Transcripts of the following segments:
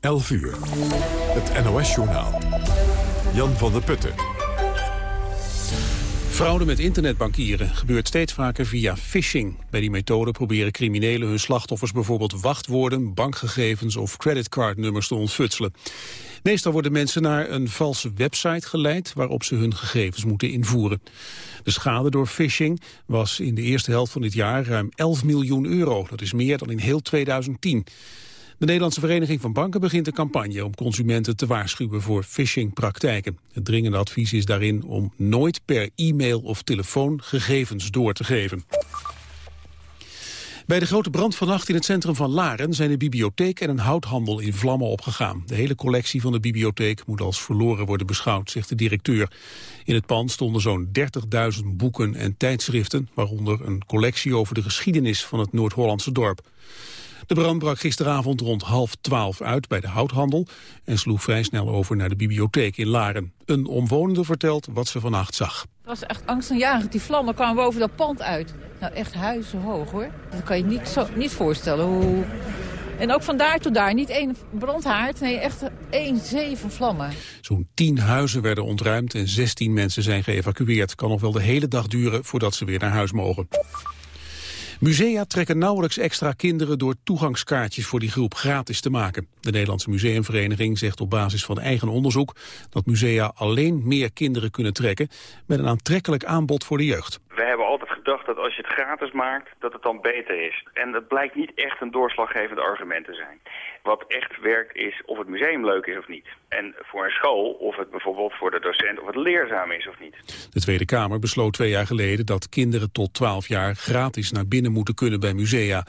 11 uur. Het NOS-journaal. Jan van der Putten. Fraude met internetbankieren gebeurt steeds vaker via phishing. Bij die methode proberen criminelen hun slachtoffers bijvoorbeeld wachtwoorden, bankgegevens of creditcardnummers te ontfutselen. Meestal worden mensen naar een valse website geleid waarop ze hun gegevens moeten invoeren. De schade door phishing was in de eerste helft van dit jaar ruim 11 miljoen euro. Dat is meer dan in heel 2010. De Nederlandse Vereniging van Banken begint een campagne om consumenten te waarschuwen voor phishingpraktijken. Het dringende advies is daarin om nooit per e-mail of telefoon gegevens door te geven. Bij de grote brand vannacht in het centrum van Laren zijn een bibliotheek en een houthandel in vlammen opgegaan. De hele collectie van de bibliotheek moet als verloren worden beschouwd, zegt de directeur. In het pand stonden zo'n 30.000 boeken en tijdschriften, waaronder een collectie over de geschiedenis van het Noord-Hollandse dorp. De brand brak gisteravond rond half twaalf uit bij de houthandel... en sloeg vrij snel over naar de bibliotheek in Laren. Een omwonende vertelt wat ze vannacht zag. Het was echt angstaanjagend. Die vlammen kwamen boven dat pand uit. Nou, echt huizenhoog, hoor. Dat kan je niet, zo, niet voorstellen. Hoe... En ook van daar tot daar. Niet één brandhaard, nee, echt één zeven vlammen. Zo'n tien huizen werden ontruimd en 16 mensen zijn geëvacueerd. Kan nog wel de hele dag duren voordat ze weer naar huis mogen. Musea trekken nauwelijks extra kinderen door toegangskaartjes voor die groep gratis te maken. De Nederlandse Museumvereniging zegt op basis van eigen onderzoek dat musea alleen meer kinderen kunnen trekken met een aantrekkelijk aanbod voor de jeugd. We hebben altijd gedacht dat als je het gratis maakt, dat het dan beter is. En dat blijkt niet echt een doorslaggevend argument te zijn. Wat echt werkt is of het museum leuk is of niet. En voor een school of het bijvoorbeeld voor de docent of het leerzaam is of niet. De Tweede Kamer besloot twee jaar geleden dat kinderen tot 12 jaar gratis naar binnen moeten kunnen bij musea.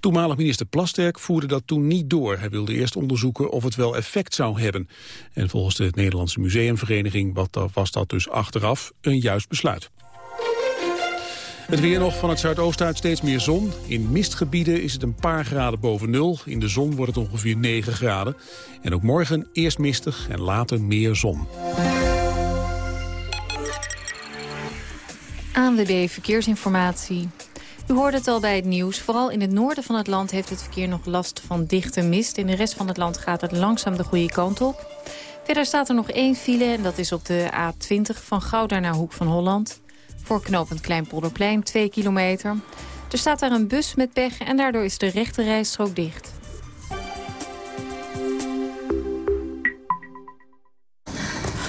Toenmalig minister Plasterk voerde dat toen niet door. Hij wilde eerst onderzoeken of het wel effect zou hebben. En volgens de Nederlandse Museumvereniging was dat dus achteraf een juist besluit. Het weer nog van het zuidoosten uit steeds meer zon. In mistgebieden is het een paar graden boven nul. In de zon wordt het ongeveer 9 graden. En ook morgen eerst mistig en later meer zon. ANWB Verkeersinformatie. U hoorde het al bij het nieuws. Vooral in het noorden van het land heeft het verkeer nog last van dichte mist. In de rest van het land gaat het langzaam de goede kant op. Verder staat er nog één file en dat is op de A20 van Gouda naar Hoek van Holland. Voor knooppunt Kleinpolderplein 2 kilometer. Er staat daar een bus met pech en daardoor is de rechte rijstrook dicht.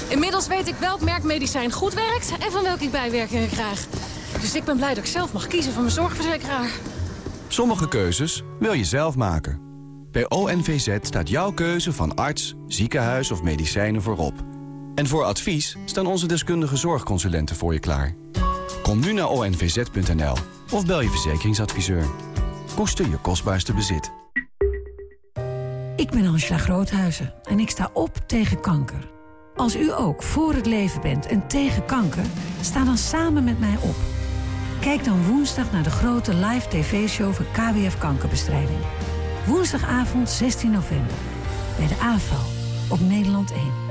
Inmiddels weet ik welk merk medicijn goed werkt en van welke ik bijwerkingen krijg. Dus ik ben blij dat ik zelf mag kiezen van mijn zorgverzekeraar. Sommige keuzes wil je zelf maken. Bij ONVZ staat jouw keuze van arts, ziekenhuis of medicijnen voorop. En voor advies staan onze deskundige zorgconsulenten voor je klaar. Kom nu naar onvz.nl of bel je verzekeringsadviseur. Koester je kostbaarste bezit. Ik ben Angela Groothuizen en ik sta op tegen kanker. Als u ook voor het leven bent en tegen kanker, sta dan samen met mij op. Kijk dan woensdag naar de grote live tv-show van KWF Kankerbestrijding. Woensdagavond 16 november. Bij de AVO op Nederland 1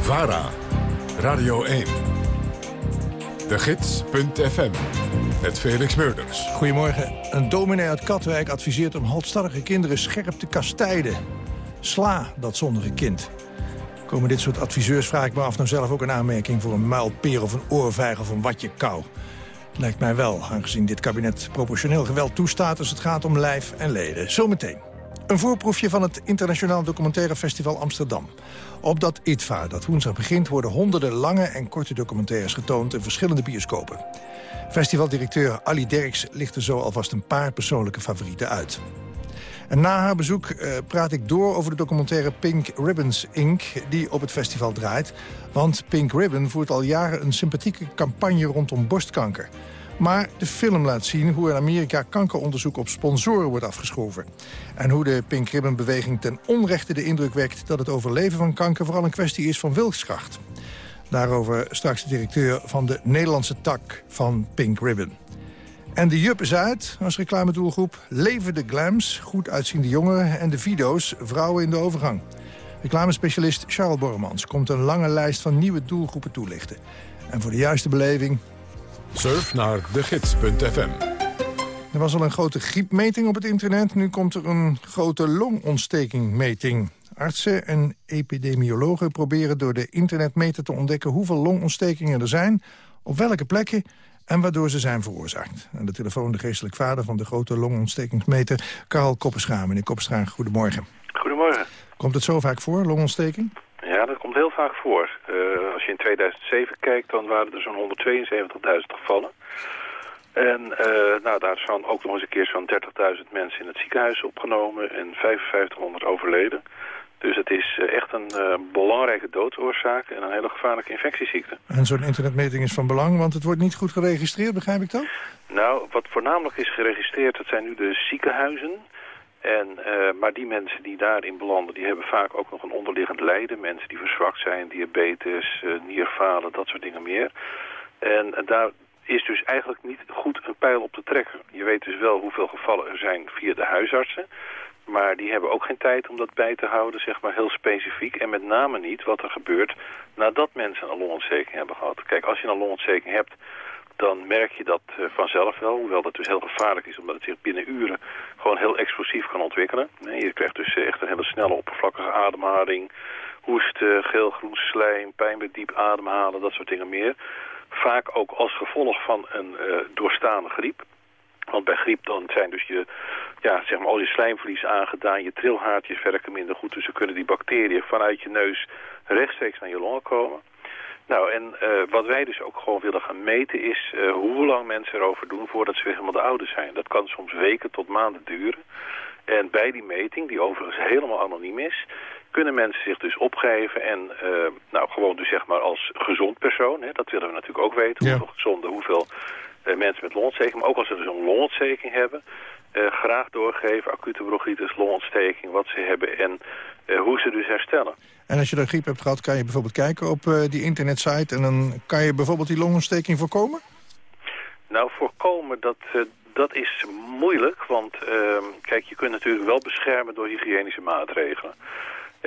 VARA, Radio 1. De Gids.fm, met Felix Meurders. Goedemorgen. Een dominee uit Katwijk adviseert om halstarrige kinderen scherp te kastijden. Sla dat zondige kind. Komen dit soort adviseurs, vraag ik me af, nou zelf ook een aanmerking... voor een muilpeer of een oorvijg of een watje kou? Lijkt mij wel, aangezien dit kabinet proportioneel geweld toestaat... als het gaat om lijf en leden. Zometeen. Een voorproefje van het Internationaal Documentaire Festival Amsterdam. Op dat ITVA, dat woensdag begint, worden honderden lange en korte documentaires getoond in verschillende bioscopen. Festivaldirecteur Ali Derks licht er zo alvast een paar persoonlijke favorieten uit. En na haar bezoek uh, praat ik door over de documentaire Pink Ribbons Inc. die op het festival draait. Want Pink Ribbon voert al jaren een sympathieke campagne rondom borstkanker. Maar de film laat zien hoe in Amerika kankeronderzoek op sponsoren wordt afgeschoven. En hoe de Pink Ribbon-beweging ten onrechte de indruk wekt... dat het overleven van kanker vooral een kwestie is van wilskracht. Daarover straks de directeur van de Nederlandse tak van Pink Ribbon. En de Jup is uit als reclamedoelgroep. Leven de glams, goed uitziende jongeren en de Vido's, vrouwen in de overgang. Reclamespecialist Charles Borremans komt een lange lijst van nieuwe doelgroepen toelichten. En voor de juiste beleving... Surf naar degids.fm. Er was al een grote griepmeting op het internet. Nu komt er een grote longontstekingmeting. Artsen en epidemiologen proberen door de internetmeter te ontdekken... hoeveel longontstekingen er zijn, op welke plekken en waardoor ze zijn veroorzaakt. Aan de telefoon de geestelijk vader van de grote longontstekingsmeter... Karl Kopperschaam. Meneer Kopperschaam, goedemorgen. Goedemorgen. Komt het zo vaak voor, longontsteking? Ja, dat komt heel vaak voor. Uh, als je in 2007 kijkt, dan waren er zo'n 172.000 gevallen. En uh, nou, daar zijn ook nog eens een keer zo'n 30.000 mensen in het ziekenhuis opgenomen en 5500 overleden. Dus het is eh, echt een uh, belangrijke doodsoorzaak en een hele gevaarlijke infectieziekte. En zo'n internetmeting is van belang, want het wordt niet goed geregistreerd, begrijp ik dat? Nou, wat voornamelijk is geregistreerd, dat zijn nu de ziekenhuizen. En, uh, maar die mensen die daarin belanden, die hebben vaak ook nog een onderliggend lijden. Mensen die verzwakt zijn, diabetes, uh, nierfalen, dat soort dingen meer. En, en daar is dus eigenlijk niet goed een pijl op te trekken. Je weet dus wel hoeveel gevallen er zijn via de huisartsen. Maar die hebben ook geen tijd om dat bij te houden, zeg maar heel specifiek. En met name niet wat er gebeurt nadat mensen een longontsteking hebben gehad. Kijk, als je een longontsteking hebt, dan merk je dat uh, vanzelf wel. Hoewel dat dus heel gevaarlijk is, omdat het zich binnen uren gewoon heel explosief kan ontwikkelen. Je krijgt dus echt een hele snelle oppervlakkige ademhaling. Hoesten, geel-groen slijm, pijn bij diep ademhalen, dat soort dingen meer. Vaak ook als gevolg van een uh, doorstaande griep. Want bij griep dan zijn dus je, ja, zeg maar, al je slijmvlies aangedaan, je trilhaartjes werken minder goed. Dus dan kunnen die bacteriën vanuit je neus rechtstreeks naar je longen komen. Nou, en uh, wat wij dus ook gewoon willen gaan meten is uh, hoe lang mensen erover doen voordat ze weer helemaal de oude zijn. Dat kan soms weken tot maanden duren. En bij die meting, die overigens helemaal anoniem is, kunnen mensen zich dus opgeven en uh, nou, gewoon dus zeg maar als gezond persoon, hè, dat willen we natuurlijk ook weten, ja. hoeveel gezonde, hoeveel mensen met longontsteking, maar ook als ze dus een longontsteking hebben, uh, graag doorgeven, acute bronchitis, longontsteking, wat ze hebben en hoe ze dus herstellen. En als je de griep hebt gehad, kan je bijvoorbeeld kijken op die internetsite en dan kan je bijvoorbeeld die longontsteking voorkomen? Nou, voorkomen, dat, dat is moeilijk, want uh, kijk, je kunt natuurlijk wel beschermen door hygiënische maatregelen.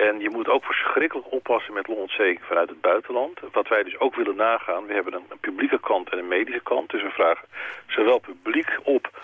En je moet ook verschrikkelijk oppassen met longontsteking vanuit het buitenland. Wat wij dus ook willen nagaan, we hebben een, publieke kant en een medische kant. Dus we vragen zowel publiek op,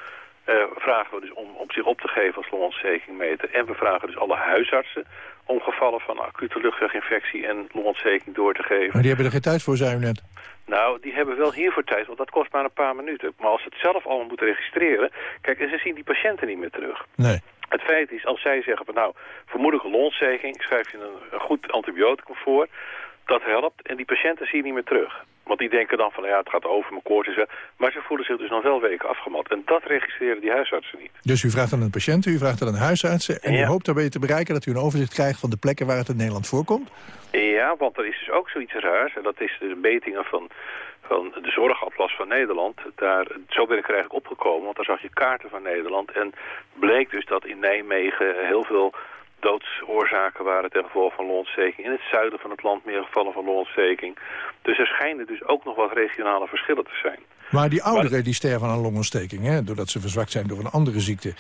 uh, vragen we dus om, om zich op te geven als longontsteking meten. En we vragen dus alle huisartsen om gevallen van acute luchtweginfectie en longontsteking door te geven. Maar die hebben er geen tijd voor, zei u net. Nou, die hebben wel hiervoor tijd, want dat kost maar een paar minuten. Maar als ze het zelf allemaal moeten registreren... Kijk, en ze zien die patiënten niet meer terug. Nee. Het feit is, als zij zeggen van nou, vermoedelijke longontsteking... schrijf je een, een goed antibioticum voor, dat helpt. En die patiënten zie je niet meer terug. Want die denken dan van, ja, het gaat over, mijn koorts is. Maar ze voelen zich dus nog wel weken afgemat. En dat registreren die huisartsen niet. Dus u vraagt aan een patiënt, u vraagt aan een huisartsen... en ja. u hoopt daarbij te bereiken dat u een overzicht krijgt van de plekken waar het in Nederland voorkomt? Ja, want er is dus ook zoiets raars. En dat is de metingen van, van de zorgatlas van Nederland. Daar, zo ben ik er eigenlijk opgekomen, want daar zag je kaarten van Nederland. En bleek dus dat in Nijmegen heel veel doodsoorzaken waren ten gevolge van longontsteking. In het zuiden van het land meer gevallen van longontsteking. Dus er schijnen dus ook nog wat regionale verschillen te zijn. Maar die ouderen maar, die sterven aan longontsteking, hè, doordat ze verzwakt zijn door een andere ziekte.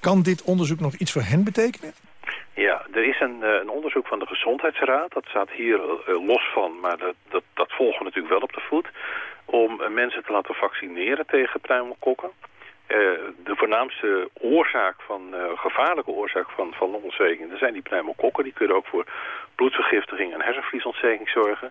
Kan dit onderzoek nog iets voor hen betekenen? Ja, er is een, uh, een onderzoek van de Gezondheidsraad. Dat staat hier uh, los van, maar dat, dat, dat volgen we natuurlijk wel op de voet. Om uh, mensen te laten vaccineren tegen pneumokokken. Uh, de voornaamste oorzaak van, uh, gevaarlijke oorzaak van, van longontsteking, dat zijn die pneumokokken. Die kunnen ook voor bloedvergiftiging en hersenvliesontsteking zorgen.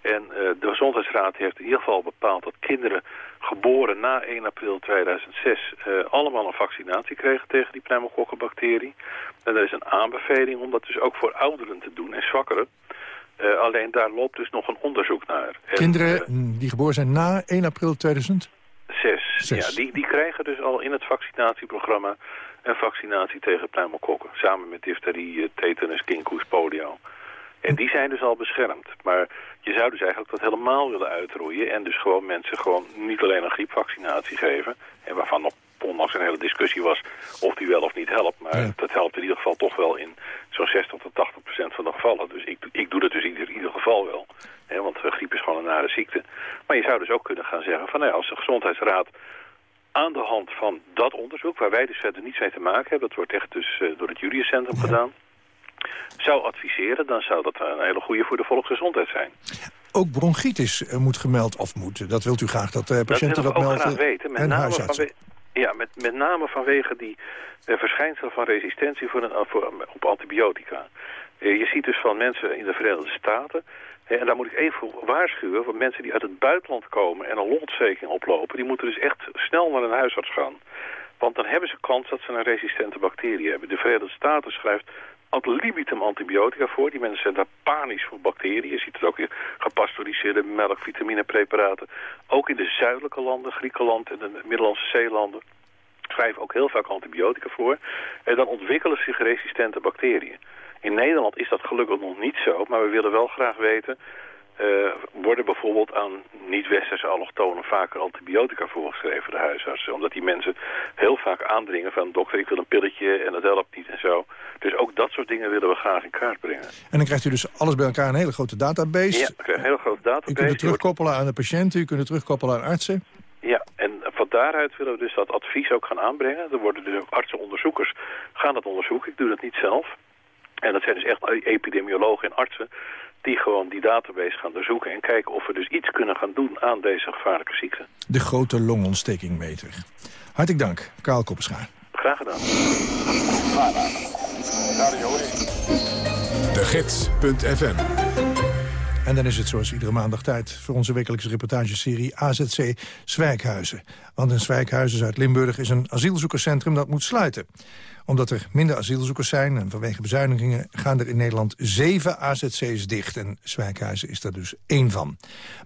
En uh, de Gezondheidsraad heeft in ieder geval bepaald dat kinderen geboren na 1 april 2006 allemaal een vaccinatie kregen tegen die pneumokokkenbacterie. En er is een aanbeveling om dat dus ook voor ouderen te doen en zwakkeren. alleen daar loopt dus nog een onderzoek naar. Kinderen en, die geboren zijn na 1 april 2000? Zes. Zes. Ja, die, die krijgen dus al in het vaccinatieprogramma een vaccinatie tegen pneumokokken. Samen met difterie, tetanus, kinkhoest, polio. En die zijn dus al beschermd. Maar je zou dus eigenlijk dat helemaal willen uitroeien... en dus gewoon mensen gewoon niet alleen een griepvaccinatie geven... en waarvan nog ondanks een hele discussie was of die wel of niet helpt. Maar dat helpt in ieder geval toch wel in zo'n 60 tot 80 procent van de gevallen. Dus ik, ik doe dat dus in ieder geval wel. Hè, want griep is gewoon een nare ziekte. Maar je zou dus ook kunnen gaan zeggen van nou als de gezondheidsraad aan de hand van dat onderzoek, waar wij dus verder niets mee te maken hebben, dat wordt echt dus uh, door het Julius Centrum gedaan, zou adviseren, dan zou dat een hele goede voor de volksgezondheid zijn. Ook bronchitis eh, moet gemeld, of moet, dat wilt u graag dat uh, patiënten dat, dat melden graag weten, met en name huisartsen. vanwege, ja, met, met name vanwege die uh, verschijnsel van resistentie voor een, voor, op antibiotica. Je ziet dus van mensen in de Verenigde Staten... en daar moet ik even waarschuwen... voor mensen die uit het buitenland komen en een longontsteking oplopen... die moeten dus echt snel naar een huisarts gaan. Want dan hebben ze kans dat ze een resistente bacterie hebben. De Verenigde Staten schrijft ad libitum antibiotica voor. Die mensen zijn daar panisch voor bacteriën. Je ziet het ook in gepasteuriseerde melk, vitaminepreparaten. Ook in de zuidelijke landen, Griekenland en de Middellandse zeelanden schrijven ook heel vaak antibiotica voor. En dan ontwikkelen zich resistente bacteriën. In Nederland is dat gelukkig nog niet zo, maar we willen wel graag weten... Uh, worden bijvoorbeeld aan niet-westerse allochtonen vaker antibiotica voorgeschreven, de huisartsen. Omdat die mensen heel vaak aandringen van dokter, ik wil een pilletje en dat helpt niet en zo. Dus ook dat soort dingen willen we graag in kaart brengen. En dan krijgt u dus alles bij elkaar een hele grote database. Ja, een hele grote database. U kunt het terugkoppelen aan de patiënten, u kunt het terugkoppelen aan artsen. Ja, en van daaruit willen we dus dat advies ook gaan aanbrengen. Er worden dus ook artsenonderzoekers gaan dat onderzoeken. Ik doe dat niet zelf. En dat zijn dus echt epidemiologen en artsen die gewoon die database gaan doorzoeken... en kijken of we dus iets kunnen gaan doen aan deze gevaarlijke ziekte. De grote longontstekingmeter. Hartelijk dank, Karel Koppenschaar. Graag gedaan. De Gids.fm en dan is het zoals iedere maandag tijd voor onze wekelijkse reportageserie AZC Zwijkhuizen. Want in Zwijkhuizen Zuid-Limburg is een asielzoekerscentrum dat moet sluiten. Omdat er minder asielzoekers zijn en vanwege bezuinigingen gaan er in Nederland zeven AZC's dicht. En Zwijkhuizen is daar dus één van.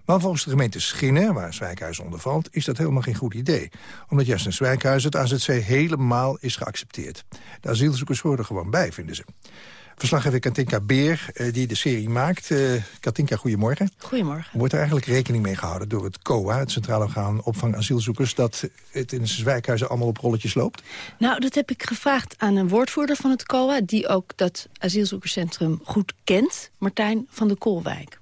Maar volgens de gemeente Schinnen, waar Zwijkhuizen onder valt, is dat helemaal geen goed idee. Omdat juist in Zwijkhuizen het AZC helemaal is geaccepteerd. De asielzoekers horen gewoon bij, vinden ze. Verslaggever Katinka Beer, uh, die de serie maakt. Uh, Katinka, goedemorgen. Goedemorgen. Wordt er eigenlijk rekening mee gehouden door het COA... het Centraal Orgaan Opvang Asielzoekers... dat het in Zwijkhuizen allemaal op rolletjes loopt? Nou, dat heb ik gevraagd aan een woordvoerder van het COA... die ook dat asielzoekerscentrum goed kent, Martijn van de Koolwijk.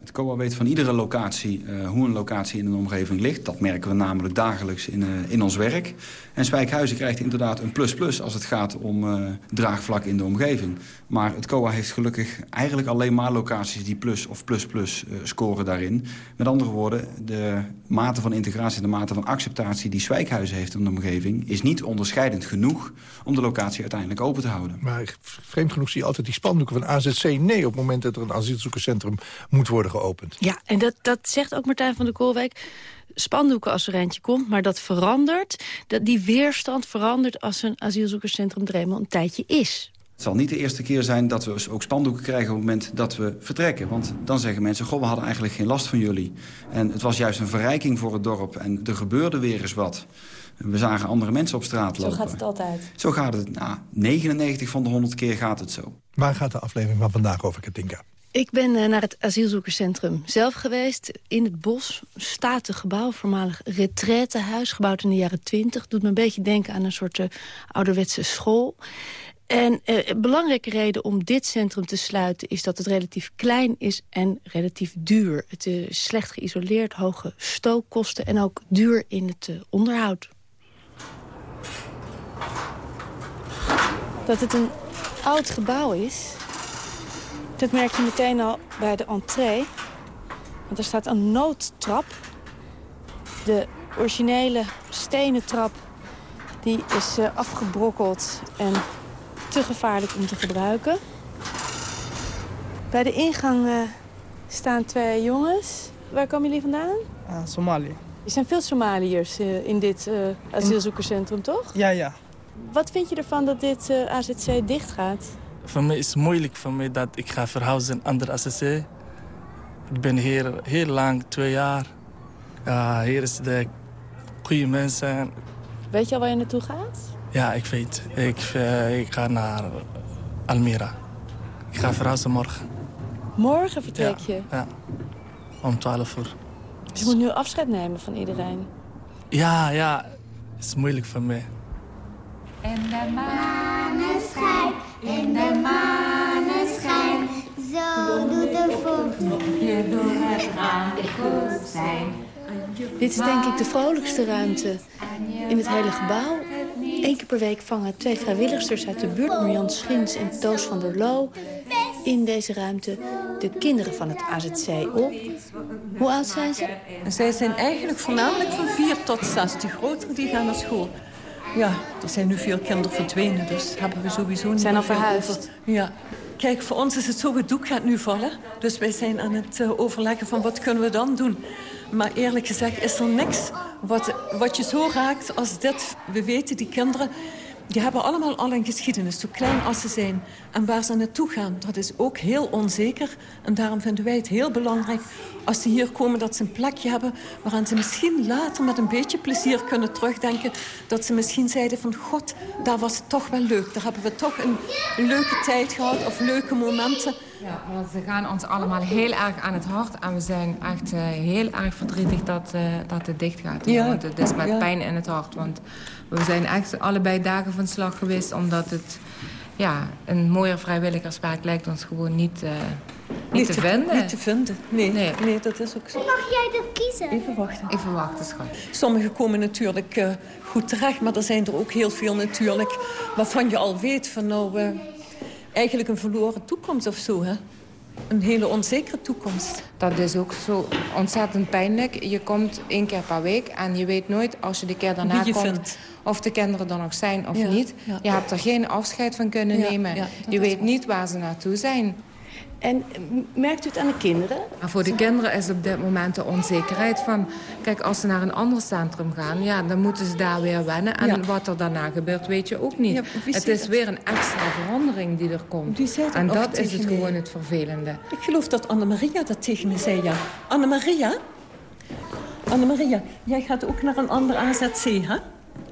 Het COA weet van iedere locatie uh, hoe een locatie in een omgeving ligt. Dat merken we namelijk dagelijks in, uh, in ons werk. En Spijkhuizen krijgt inderdaad een plus-plus als het gaat om uh, draagvlak in de omgeving. Maar het COA heeft gelukkig eigenlijk alleen maar locaties die plus of plus-plus scoren daarin. Met andere woorden, de mate van integratie en de mate van acceptatie die Spijkhuizen heeft in de omgeving... is niet onderscheidend genoeg om de locatie uiteindelijk open te houden. Maar vreemd genoeg zie je altijd die spandoeken van AZC nee... op het moment dat er een asielzoekerscentrum moet worden geopend. Ja, en dat, dat zegt ook Martijn van der Koolwijk. Spandoeken als er eentje komt, maar dat verandert. Dat die weerstand verandert als een asielzoekerscentrum er eenmaal een tijdje is. Het zal niet de eerste keer zijn dat we ook spandoeken krijgen op het moment dat we vertrekken. Want dan zeggen mensen, goh, we hadden eigenlijk geen last van jullie. En het was juist een verrijking voor het dorp en er gebeurde weer eens wat. We zagen andere mensen op straat lopen. Zo gaat het altijd? Zo gaat het. Nou, 99 van de 100 keer gaat het zo. Waar gaat de aflevering van vandaag over, Katinka? Ik ben uh, naar het asielzoekerscentrum zelf geweest. In het bos staat een gebouw, voormalig retraitehuis. Gebouwd in de jaren 20. Doet me een beetje denken aan een soort uh, ouderwetse school. En uh, een belangrijke reden om dit centrum te sluiten... is dat het relatief klein is en relatief duur. Het is slecht geïsoleerd, hoge stookkosten... en ook duur in het onderhoud. Dat het een oud gebouw is... Dat merk je meteen al bij de entree. Want er staat een noodtrap. De originele stenen trap die is uh, afgebrokkeld en te gevaarlijk om te gebruiken. Bij de ingang uh, staan twee jongens. Waar komen jullie vandaan? Uh, Somalië. Er zijn veel Somaliërs in dit asielzoekerscentrum, toch? Ja, ja. Wat vind je ervan dat dit AZC dichtgaat? Voor mij is het moeilijk voor mij dat ik ga verhuizen naar andere ACC. Ik ben hier heel lang, twee jaar. Uh, hier is de goede mensen. Weet je al waar je naartoe gaat? Ja, ik weet. Ik, uh, ik ga naar Almere. Ik ga verhuizen morgen. Morgen vertrek je? Ja, om 12 uur. Dus je moet nu afscheid nemen van iedereen? Ja, ja. Het is moeilijk voor mij. En de maneschijn, in de maneschijn. Zo doet de vocht je door het raam zijn. Dit is denk ik de vrolijkste ruimte in het hele gebouw. Eén keer per week vangen twee vrijwilligers uit de buurt... Marjan Schins en Toos van der Loo... in deze ruimte de kinderen van het AZC op. Hoe oud zijn ze? Zij zijn eigenlijk voornamelijk van 4 tot 6. De grotere die gaan naar school. Ja, er zijn nu veel kinderen verdwenen, dus hebben we sowieso niet Zijn al verhuisd? over. Ja. Kijk, voor ons is het zo, het doek gaat nu vallen. Dus wij zijn aan het eh, overleggen van wat kunnen we dan doen. Maar eerlijk gezegd is er niks wat, wat je zo raakt als dit. We weten, die kinderen die hebben allemaal al een geschiedenis, zo klein als ze zijn. En waar ze naartoe gaan, dat is ook heel onzeker. En daarom vinden wij het heel belangrijk als ze hier komen... dat ze een plekje hebben waaraan ze misschien later met een beetje plezier kunnen terugdenken. Dat ze misschien zeiden van, god, daar was het toch wel leuk. Daar hebben we toch een leuke tijd gehad of leuke momenten. Ja, want ze gaan ons allemaal heel erg aan het hart. En we zijn echt eh, heel erg verdrietig dat, eh, dat het dicht gaat. Ja. Want het is met Ja. pijn in het hart. Want we zijn echt allebei dagen van slag geweest. Omdat het, ja, een mooier vrijwilligerswerk lijkt ons gewoon niet, eh, niet, te, vinden. Niet te vinden, nee. Nee. nee. dat is ook zo. Mag jij dat kiezen? Even wachten. Even wachten, schat. Sommigen komen natuurlijk eh, goed terecht, maar er zijn er ook heel veel natuurlijk... waarvan je al weet van nou, eh, eigenlijk een verloren toekomst of zo, hè? Een hele onzekere toekomst. Dat is ook zo ontzettend pijnlijk. Je komt één keer per week en je weet nooit als je de keer daarna komt... vindt. of de kinderen er nog zijn of Ja, niet. ja. Je hebt er geen afscheid van kunnen Ja, nemen. je weet niet waar ze naartoe zijn. En merkt u het aan de kinderen? Maar voor de kinderen is op dit moment de onzekerheid van... kijk, als ze naar een ander centrum gaan, ja, dan moeten ze daar weer wennen. En Ja. wat er daarna gebeurt, weet je ook niet. Ja, het is dat? weer een extra verandering die er komt. Wie zei dat en dat is het gewoon het vervelende. Ik geloof dat Annemaria dat tegen me zei, ja. Annemaria? Annemaria, jij gaat ook naar een ander AZC, hè?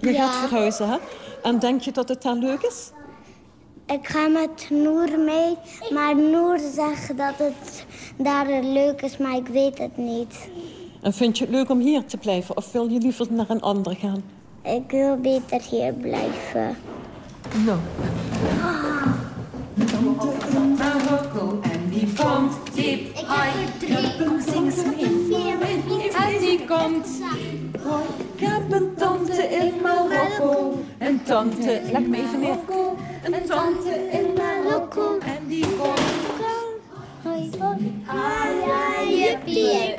Je Ja. gaat verhuizen, hè? En denk je dat het daar leuk is? Ik ga met Noor mee, maar Noor zegt dat het daar leuk is, maar ik weet het niet. En vind je het leuk om hier te blijven? Of wil je liever naar een ander gaan? Ik wil beter hier blijven. Nou. Marokko en die komt diep uit. Zingen ze mee. En die komt. Ik heb een tante in Marokko. Een tante, leg me even neer. Een tante in Marokko. En die komt.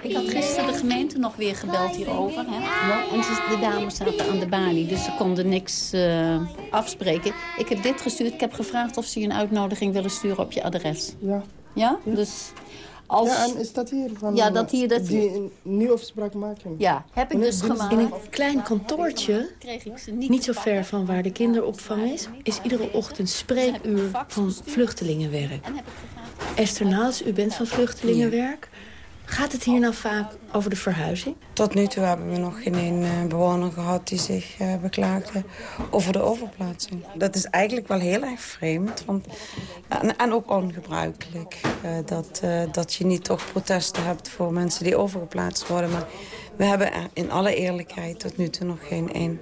Ik had gisteren de gemeente nog weer gebeld hierover. Hè? En ze- de dames zaten aan de balie, dus ze konden niks eh, afspreken. Ik heb dit gestuurd. Ik heb gevraagd of ze je een uitnodiging willen sturen op je adres. Ja. Ja? Dus als... Ja, en is dat hier? Van, Ja, dat hier, dat- Die een nieuwe afspraak maken? Ja, heb ik dus gemaakt. In een klein kantoortje, Kreeg ik ze niet, niet zo ver van waar de kinderopvang is... is iedere ochtend spreekuur van vluchtelingenwerk. Esther Naals, u bent van vluchtelingenwerk. Gaat het hier nou vaak over de verhuizing? Tot nu toe hebben we nog geen één eh, bewoner gehad die zich eh, beklaagde over de overplaatsing. Dat is eigenlijk wel heel erg vreemd want, en, en ook ongebruikelijk. eh, dat, dat je niet toch protesten hebt voor mensen die overgeplaatst worden. Maar we hebben in alle eerlijkheid tot nu toe nog geen één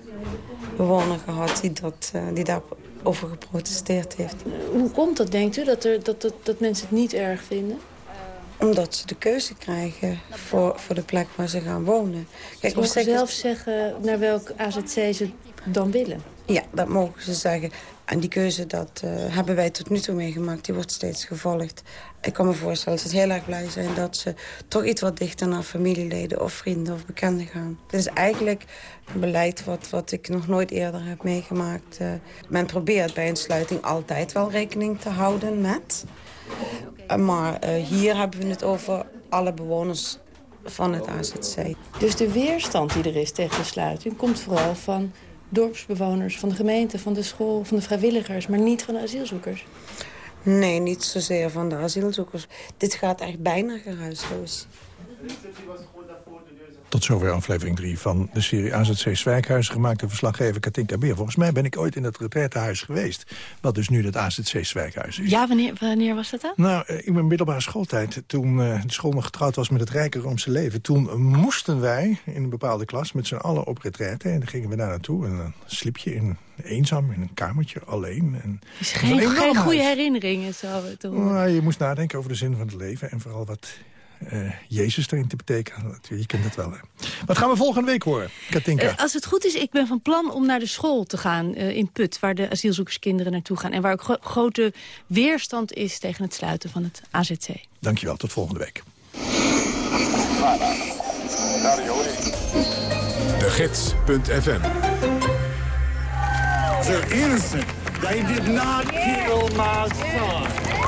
bewoner gehad die, dat, die daarover geprotesteerd heeft. Hoe komt dat, denkt u, dat, er, dat, dat, dat mensen het niet erg vinden? Omdat ze de keuze krijgen voor, voor de plek waar ze gaan wonen. Ze op mogen zelf zeggen naar welk AZC ze dan willen. Ja, dat mogen ze zeggen. En die keuze, dat eh, hebben wij tot nu toe meegemaakt. Die wordt steeds gevolgd. Ik kan me voorstellen dat ze heel erg blij zijn... dat ze toch iets wat dichter naar familieleden of vrienden of bekenden gaan. Het is eigenlijk een beleid wat, wat ik nog nooit eerder heb meegemaakt. Eh, men probeert bij een sluiting altijd wel rekening te houden met. Eh, maar eh, hier hebben we het over alle bewoners van het AZC. Dus de weerstand die er is tegen de sluiting... komt vooral van dorpsbewoners, van de gemeente, van de school... van de vrijwilligers, maar niet van de asielzoekers. Nee, niet zozeer van de asielzoekers. Dit gaat echt bijna geruisloos. Tot zover aflevering 3 van de serie AZC Zwijkhuizen... gemaakt door verslaggever Katinka Beer. Volgens mij ben ik ooit in het retraitehuis geweest... wat dus nu het AZC Zwijkhuis is. Ja, wanneer, wanneer was dat dan? Nou, eh, in mijn middelbare schooltijd, toen uh, de school nog getrouwd was met het rijke Roomse leven... toen moesten wij in een bepaalde klas met z'n allen op retraite. En dan gingen we daar naartoe en dan sliep je in, eenzaam in een kamertje, alleen. En, is geen, geen goede herinneringen, zo Nou, je moest nadenken over de zin van het leven en vooral wat uh, Jezus erin te betekenen. Je kent het wel. Hè. Wat gaan we volgende week horen, Katinka? Uh, als het goed is, ik ben van plan om naar de school te gaan uh, in Put... waar de asielzoekerskinderen naartoe gaan. En waar ook gro grote weerstand is tegen het sluiten van het AZC. Dankjewel, tot volgende week. De Gids.fm They're innocent. They did not kill my son.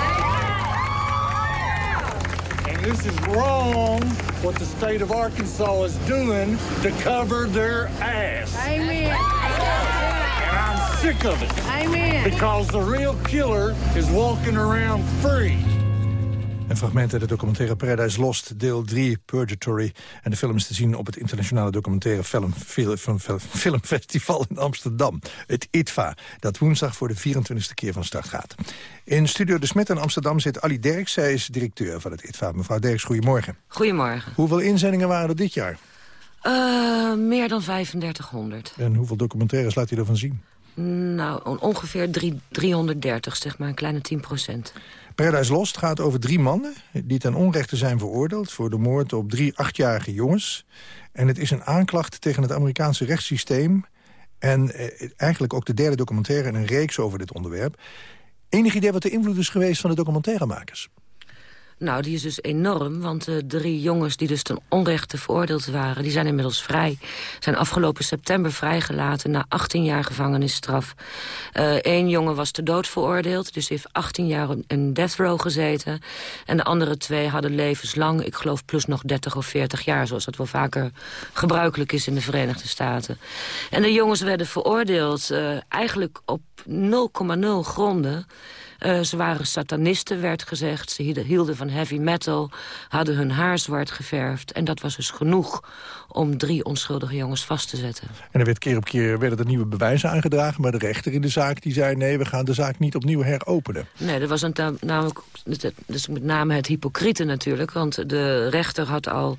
This is wrong what the state of Arkansas is doing to cover their ass. Amen. And I'm sick of it. Amen. Because the real killer is walking around free. Een fragment uit de documentaire Paradise Lost, deel 3, Purgatory. En de film is te zien op het internationale documentaire film, film, film, filmfestival in Amsterdam. Het ITVA, dat woensdag voor de 24e keer van start gaat. In Studio De Smet in Amsterdam zit Ali Derks. Zij is directeur van het ITVA. Mevrouw Derks, goedemorgen. Goedemorgen. Hoeveel inzendingen waren er dit jaar? Uh, meer dan 3500. En hoeveel documentaires laat u ervan zien? Nou, ongeveer 3, 330, zeg maar, een kleine 10 procent. Paradise Lost gaat over drie mannen die ten onrechte zijn veroordeeld... voor de moord op drie achtjarige jongens. En het is een aanklacht tegen het Amerikaanse rechtssysteem... en eh, eigenlijk ook de derde documentaire in een reeks over dit onderwerp. Enig idee wat de invloed is geweest van de documentairemakers? Nou, die is dus enorm, want de drie jongens die dus ten onrechte veroordeeld waren... die zijn inmiddels vrij. Zijn afgelopen september vrijgelaten na 18 jaar gevangenisstraf. Eén uh, jongen was te dood veroordeeld, dus heeft 18 jaar in death row gezeten. En de andere twee hadden levenslang, ik geloof plus nog 30 of 40 jaar... zoals dat wel vaker gebruikelijk is in de Verenigde Staten. En de jongens werden veroordeeld uh, eigenlijk op 0,0 gronden... Uh, ze waren satanisten, werd gezegd. Ze hielden van heavy metal, hadden hun haar zwart geverfd. En dat was dus genoeg om drie onschuldige jongens vast te zetten. En er werd keer op keer werden er nieuwe bewijzen aangedragen... maar de rechter in de zaak die zei... nee, we gaan de zaak niet opnieuw heropenen. Nee, dat was een, namelijk, dus met name het hypocriete natuurlijk... want de rechter had al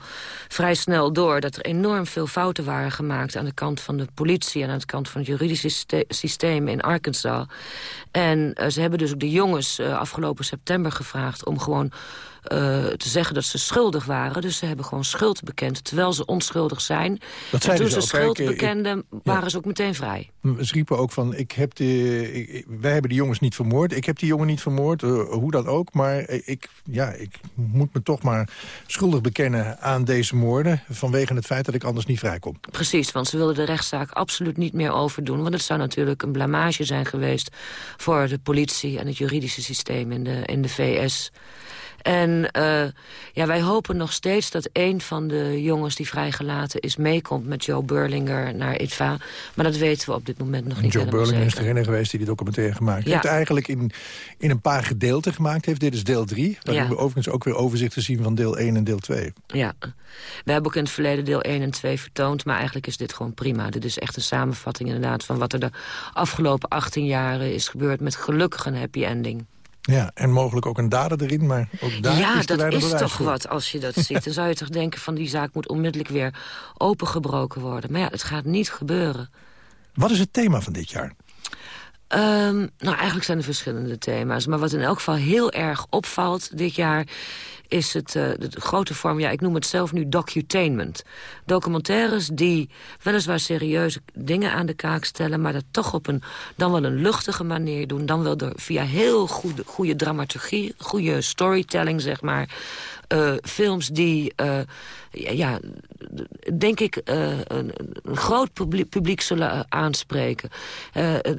vrij snel door... dat er enorm veel fouten waren gemaakt... aan de kant van de politie en aan de kant van het juridische systeem in Arkansas. En uh, ze hebben dus ook de jongens uh, afgelopen september gevraagd... om gewoon te zeggen dat ze schuldig waren. Dus ze hebben gewoon schuld bekend, terwijl ze onschuldig zijn. Dat en toen ze, ze schuld bekenden, waren ze ook meteen vrij. Ze riepen ook van, ik heb de, ik, wij hebben die jongens niet vermoord. Ik heb die jongen niet vermoord, uh, hoe dan ook. Maar ik, ja, ik moet me toch maar schuldig bekennen aan deze moorden... vanwege het feit dat ik anders niet vrijkom. Precies, want ze wilden de rechtszaak absoluut niet meer overdoen. Want het zou natuurlijk een blamage zijn geweest... voor de politie en het juridische systeem in de, in de VS... En uh, ja, wij hopen nog steeds dat een van de jongens die vrijgelaten is... meekomt met Joe Burlinger naar ITVA. Maar dat weten we op dit moment nog niet Joe Burlinger is degene geweest die die documentaire gemaakt heeft. Ja. eigenlijk in, in een paar gedeelten gemaakt heeft. Dit is deel 3. Waarin ja. we overigens ook weer overzichten zien van deel 1 en deel 2. Ja, we hebben ook in het verleden deel 1 en 2 vertoond. Maar eigenlijk is dit gewoon prima. Dit is echt een samenvatting inderdaad van wat er de afgelopen 18 jaren is gebeurd... met gelukkig een happy ending. Ja, en mogelijk ook een dader erin, maar ook daar ja, is dat is toch voor. wat als je dat ziet. Dan zou je toch denken van die zaak moet onmiddellijk weer opengebroken worden. Maar ja, het gaat niet gebeuren. Wat is het thema van dit jaar? Um, nou, eigenlijk zijn er verschillende thema's. Maar wat in elk geval heel erg opvalt dit jaar is het uh, de grote vorm, ja, ik noem het zelf nu docutainment. Documentaires die weliswaar serieuze dingen aan de kaak stellen... maar dat toch op een dan wel een luchtige manier doen... dan wel door, via heel goede, goede dramaturgie, goede storytelling, zeg maar... Uh, films die, uh, ja, denk ik, uh, een, een, groot publiek, zullen aanspreken.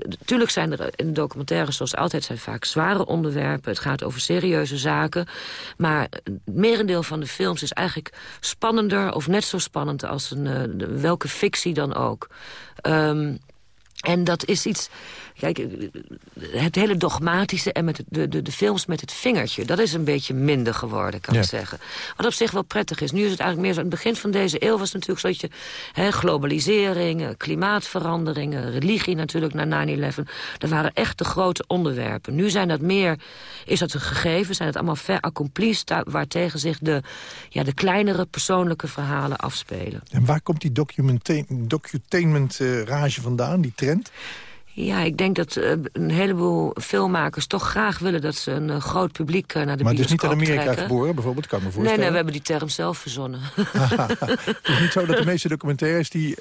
Natuurlijk zijn er in documentaires, zoals altijd, zijn vaak zware onderwerpen. Het gaat over serieuze zaken. Maar het merendeel van de films is eigenlijk spannender... of net zo spannend als een, welke fictie dan ook. Um, en dat is iets Kijk, het hele dogmatische en met de, de, de films met het vingertje... dat is een beetje minder geworden, kan ik zeggen. Wat op zich wel prettig is. Nu is het eigenlijk meer zo... aan het begin van deze eeuw was het natuurlijk zo dat je... Hè, globalisering, klimaatverandering, religie natuurlijk na 9-11... dat waren echt de grote onderwerpen. Nu zijn dat meer... is dat een gegeven, zijn het allemaal ver accomplis... waartegen zich de, ja, de kleinere persoonlijke verhalen afspelen. En waar komt die docutainment-rage vandaan, die trend? Ja, ik denk dat uh, een heleboel filmmakers toch graag willen... dat ze een uh, groot publiek uh, naar de maar Maar het is niet in Amerika trekken. geboren, bijvoorbeeld, kan me Nee, voorstellen. nee, we hebben die term zelf verzonnen. het is niet zo dat de meeste documentaires die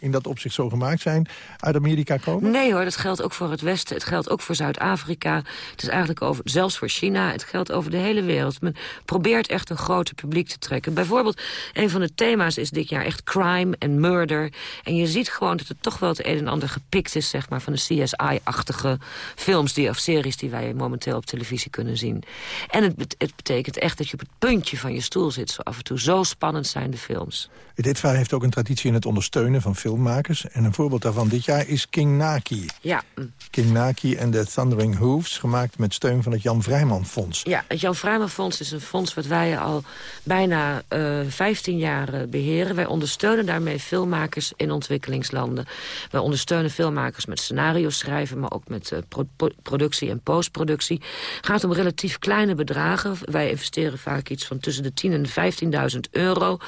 in dat opzicht zo gemaakt zijn... uit Amerika komen? Nee hoor, dat geldt ook voor het Westen. Het geldt ook voor Zuid-Afrika. Het is eigenlijk over, zelfs voor China. Het geldt over de hele wereld. Men probeert echt een groter publiek te trekken. Bijvoorbeeld, een van de thema's is dit jaar echt crime en murder. En je ziet gewoon dat het toch wel het een en ander gepikt is... zeg maar, van de CSI-achtige films die, of series die wij momenteel op televisie kunnen zien. En het, het betekent echt dat je op het puntje van je stoel zit. Zo af en toe zo spannend zijn de films. Het ITVA heeft ook een traditie in het ondersteunen van filmmakers. En een voorbeeld daarvan dit jaar is King Naki. Ja. King Naki en de Thundering Hooves, gemaakt met steun van het Jan Vrijman Fonds. Ja, het Jan Vrijman Fonds is een fonds wat wij al bijna uh, 15 jaar uh, beheren. Wij ondersteunen daarmee filmmakers in ontwikkelingslanden. Wij ondersteunen filmmakers met scenario's schrijven, maar ook met uh, pro productie en postproductie. Het gaat om relatief kleine bedragen. Wij investeren vaak iets van tussen de 10.000 en 15.000 euro.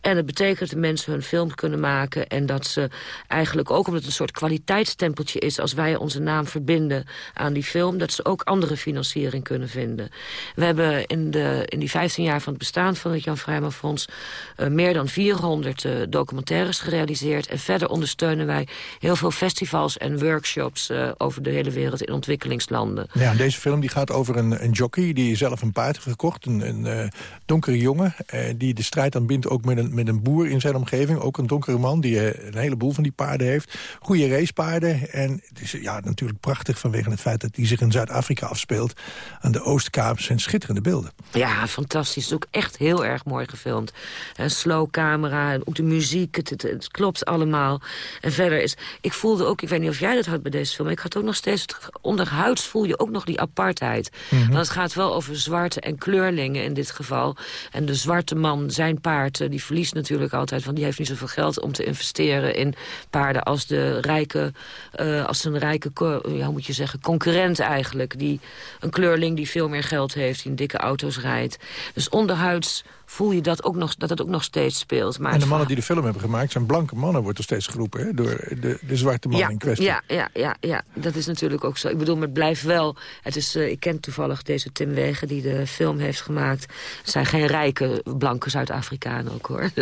En het betekent dat de mensen hun film kunnen maken... en dat ze eigenlijk ook, omdat het een soort kwaliteitstempeltje is... als wij onze naam verbinden aan die film... dat ze ook andere financiering kunnen vinden. We hebben in, de, in die 15 jaar van het bestaan van het Jan Vrijman Fonds... Uh, meer dan 400 uh, documentaires gerealiseerd. En verder ondersteunen wij heel veel festivals en workshops... Uh, over de hele wereld in ontwikkelingslanden. Ja, deze film die gaat over een, een jockey die zelf een paard heeft gekocht. Een, een donkere jongen die de strijd aanbindt ook met een, met een boer in zijn omgeving. Ook een donkere man die een heleboel van die paarden heeft. Goede racepaarden. En het is ja, natuurlijk prachtig vanwege het feit dat die zich in Zuid-Afrika afspeelt. Aan de Oostkaap zijn schitterende beelden. Ja, fantastisch. Het is ook echt heel erg mooi gefilmd. Een slow camera, ook de muziek, het, het, het, klopt allemaal. En verder is, ik voelde ook, ik weet niet of jij dat had bij deze film... ik had ook nog steeds, onderhuids voel je ook nog die apartheid. Mm -hmm. Want het gaat wel over zwarte en kleurlingen in dit geval. En de zwarte man, zijn paard, die verliest natuurlijk altijd... want die heeft niet zoveel geld om te investeren in paarden... als de rijke, uh, als een rijke, ja, hoe moet je zeggen, concurrent eigenlijk. Die, een kleurling die veel meer geld heeft, die in dikke auto's rijdt. Dus onderhuids voel je dat, ook nog, dat het ook nog steeds speelt. Maar en de mannen die de film hebben gemaakt zijn blanke mannen, wordt er steeds geroepen, hè? door de, de zwarte man ja, in kwestie. Ja, ja, ja, ja, dat is natuurlijk ook zo. Ik bedoel, maar het blijft wel... Het is, uh, ik ken toevallig deze Tim Wegen die de film heeft gemaakt. Het zijn geen rijke, blanke Zuid-Afrikanen ook, hoor.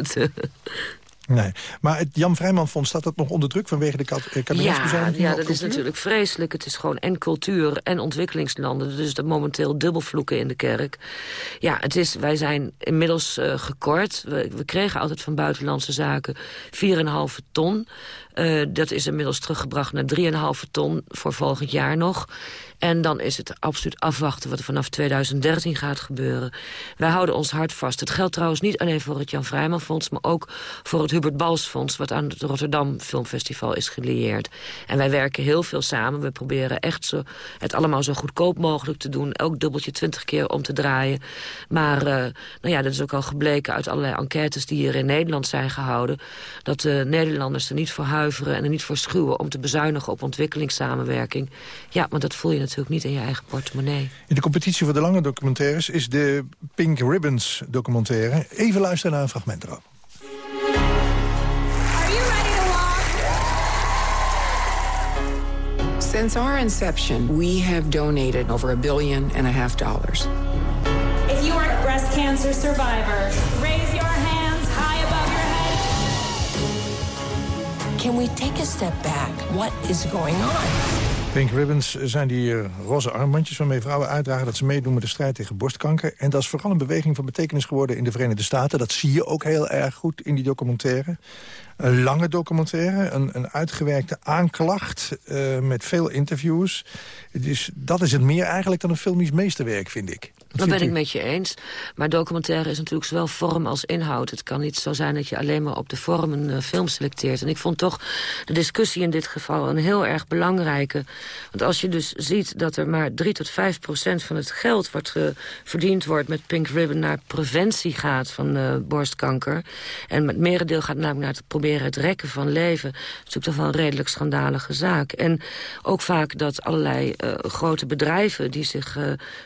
Nee, maar het Jan Vrijman Fonds, staat dat nog onder druk vanwege de kabinetsbezuiniging? Ja, ja dat is natuurlijk vreselijk. Het is gewoon en cultuur en ontwikkelingslanden. Dus dat momenteel dubbelvloeken in de kerk. Ja, het is, wij zijn inmiddels uh, gekort. We, we, kregen altijd van buitenlandse zaken 4,5 ton. Uh, dat is inmiddels teruggebracht naar 3,5 ton voor volgend jaar nog. En dan is het absoluut afwachten wat er vanaf 2013 gaat gebeuren. Wij houden ons hart vast. Het geldt trouwens niet alleen voor het Jan Vrijman Fonds... maar ook voor het Hubert Bals Fonds... wat aan het Rotterdam Filmfestival is gelieerd. En wij werken heel veel samen. We proberen echt zo, het allemaal zo goedkoop mogelijk te doen. Elk dubbeltje 20 keer om te draaien. Maar uh, nou ja, dat is ook al gebleken uit allerlei enquêtes... die hier in Nederland zijn gehouden... dat de Nederlanders er niet voor huiveren en er niet voor schuwen... om te bezuinigen op ontwikkelingssamenwerking. Ja, maar dat voel je natuurlijk niet in je eigen portemonnee. In de competitie voor de lange documentaires is de Pink Ribbons documentaire. Even luisteren naar een fragment erop. Since our inception, we have donated over a billion and a half dollars. If you are a breast cancer survivor, raise your hands high above your head. Can we take a step back? What is going on? Pink Ribbons zijn die uh, roze armbandjes waarmee vrouwen uitdragen... dat ze meedoen met de strijd tegen borstkanker. En dat is vooral een beweging van betekenis geworden in de Verenigde Staten. Dat zie je ook heel erg goed in die documentaire. Een lange documentaire, een, een uitgewerkte aanklacht uh, met veel interviews. Dus dat is het meer eigenlijk dan een filmisch meesterwerk, vind ik. Dat ben ik met je eens. Maar documentaire is natuurlijk zowel vorm als inhoud. Het kan niet zo zijn dat je alleen maar op de vorm een uh, film selecteert. En ik vond toch de discussie in dit geval een heel erg belangrijke. Want als je dus ziet dat er maar 3 tot 5 procent van het geld... wat uh, verdiend wordt met Pink Ribbon naar preventie gaat van uh, borstkanker... en het merendeel gaat namelijk naar het proberen het rekken van leven... dat is natuurlijk toch wel een redelijk schandalige zaak. En ook vaak dat allerlei grote bedrijven die zich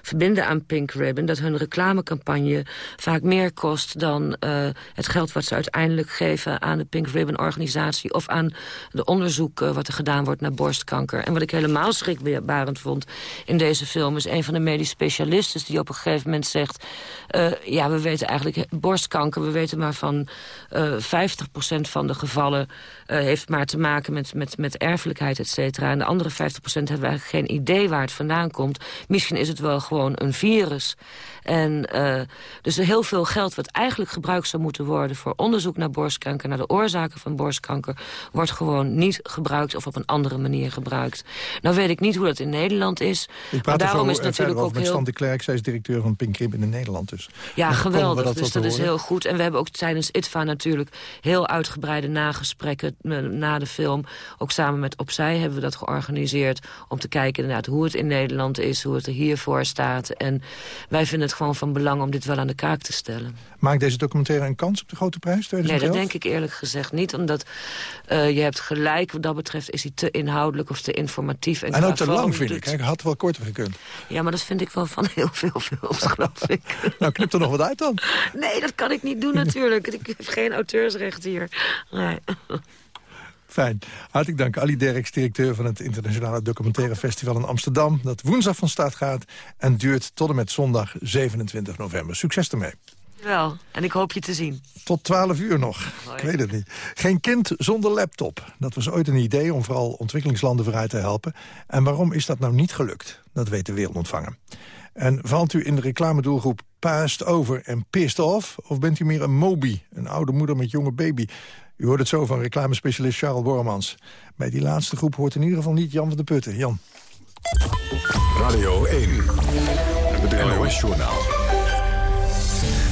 verbinden aan Pink Dat hun reclamecampagne vaak meer kost dan uh, het geld wat ze uiteindelijk geven... aan de Pink Ribbon-organisatie of aan de onderzoek uh, wat er gedaan wordt naar borstkanker. En wat ik helemaal schrikbarend vond in deze film... is een van de medisch specialisten die op een gegeven moment zegt... Uh, ja, we weten eigenlijk borstkanker, we weten maar van 50% van de gevallen... heeft maar te maken met, met, met erfelijkheid, et cetera. En de andere 50% hebben we eigenlijk geen idee waar het vandaan komt. Misschien is het wel gewoon een virus. En uh, dus heel veel geld wat eigenlijk gebruikt zou moeten worden... voor onderzoek naar borstkanker, naar de oorzaken van borstkanker... wordt gewoon niet gebruikt of op een andere manier gebruikt. Nou weet ik niet hoe dat in Nederland is. Ik praat maar daarom is natuurlijk ook met heel... Stan de Klerk, zij is directeur van Pink Ribbon in Nederland. Dus. Ja, geweldig. Dat dus dat is heel goed. En we hebben ook tijdens ITVA natuurlijk heel uitgebreide nagesprekken na de film. Ook samen met Opzij hebben we dat georganiseerd... om te kijken inderdaad hoe het in Nederland is, hoe het er hiervoor staat. En wij vinden het gewoon van belang om dit wel aan de kaak te stellen. Maakt deze documentaire een kans op de grote prijs 2011? Nee, dat denk ik eerlijk gezegd niet. Omdat uh, je hebt gelijk, wat dat betreft is hij te inhoudelijk of te informatief. En, en ook te lang, vind ik. Hij had wel korter gekund. Ja, maar dat vind ik wel van heel veel films, geloof ik. nou, knip er nog wat uit dan. Nee, dat kan ik niet doen natuurlijk. ik heb geen auteursrecht hier. Nee. Fijn. Hartelijk dank. Ali Derks, directeur van het Internationale Documentaire Festival in Amsterdam... dat woensdag van start gaat en duurt tot en met zondag 27 november. Succes ermee. Wel, en ik hoop je te zien. Tot 12 uur nog. Ik weet het niet. Geen kind zonder laptop. Dat was ooit een idee om vooral ontwikkelingslanden vooruit te helpen. En waarom is dat nou niet gelukt? Dat weet de wereldontvanger. En valt u in de reclamedoelgroep past over en pissed off? Of bent u meer een Moby, een oude moeder met jonge baby? U hoort het zo van reclamespecialist Charles Bormans. Bij die laatste groep hoort in ieder geval niet Jan van de Putten. Jan. Radio 1, het NOS-journaal.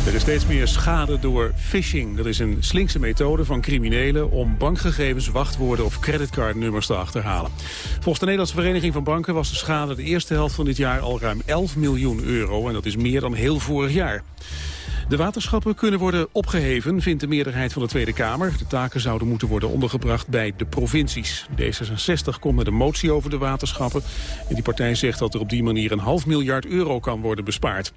Er is steeds meer schade door phishing. Dat is een slinkse methode van criminelen om bankgegevens, wachtwoorden of creditcardnummers te achterhalen. Volgens de Nederlandse Vereniging van Banken was de schade de eerste helft van dit jaar al ruim 11 miljoen euro. En dat is meer dan heel vorig jaar. De waterschappen kunnen worden opgeheven, vindt de meerderheid van de Tweede Kamer. De taken zouden moeten worden ondergebracht bij de provincies. D66 komt met een motie over de waterschappen. En die partij zegt dat er op die manier een half miljard euro kan worden bespaard.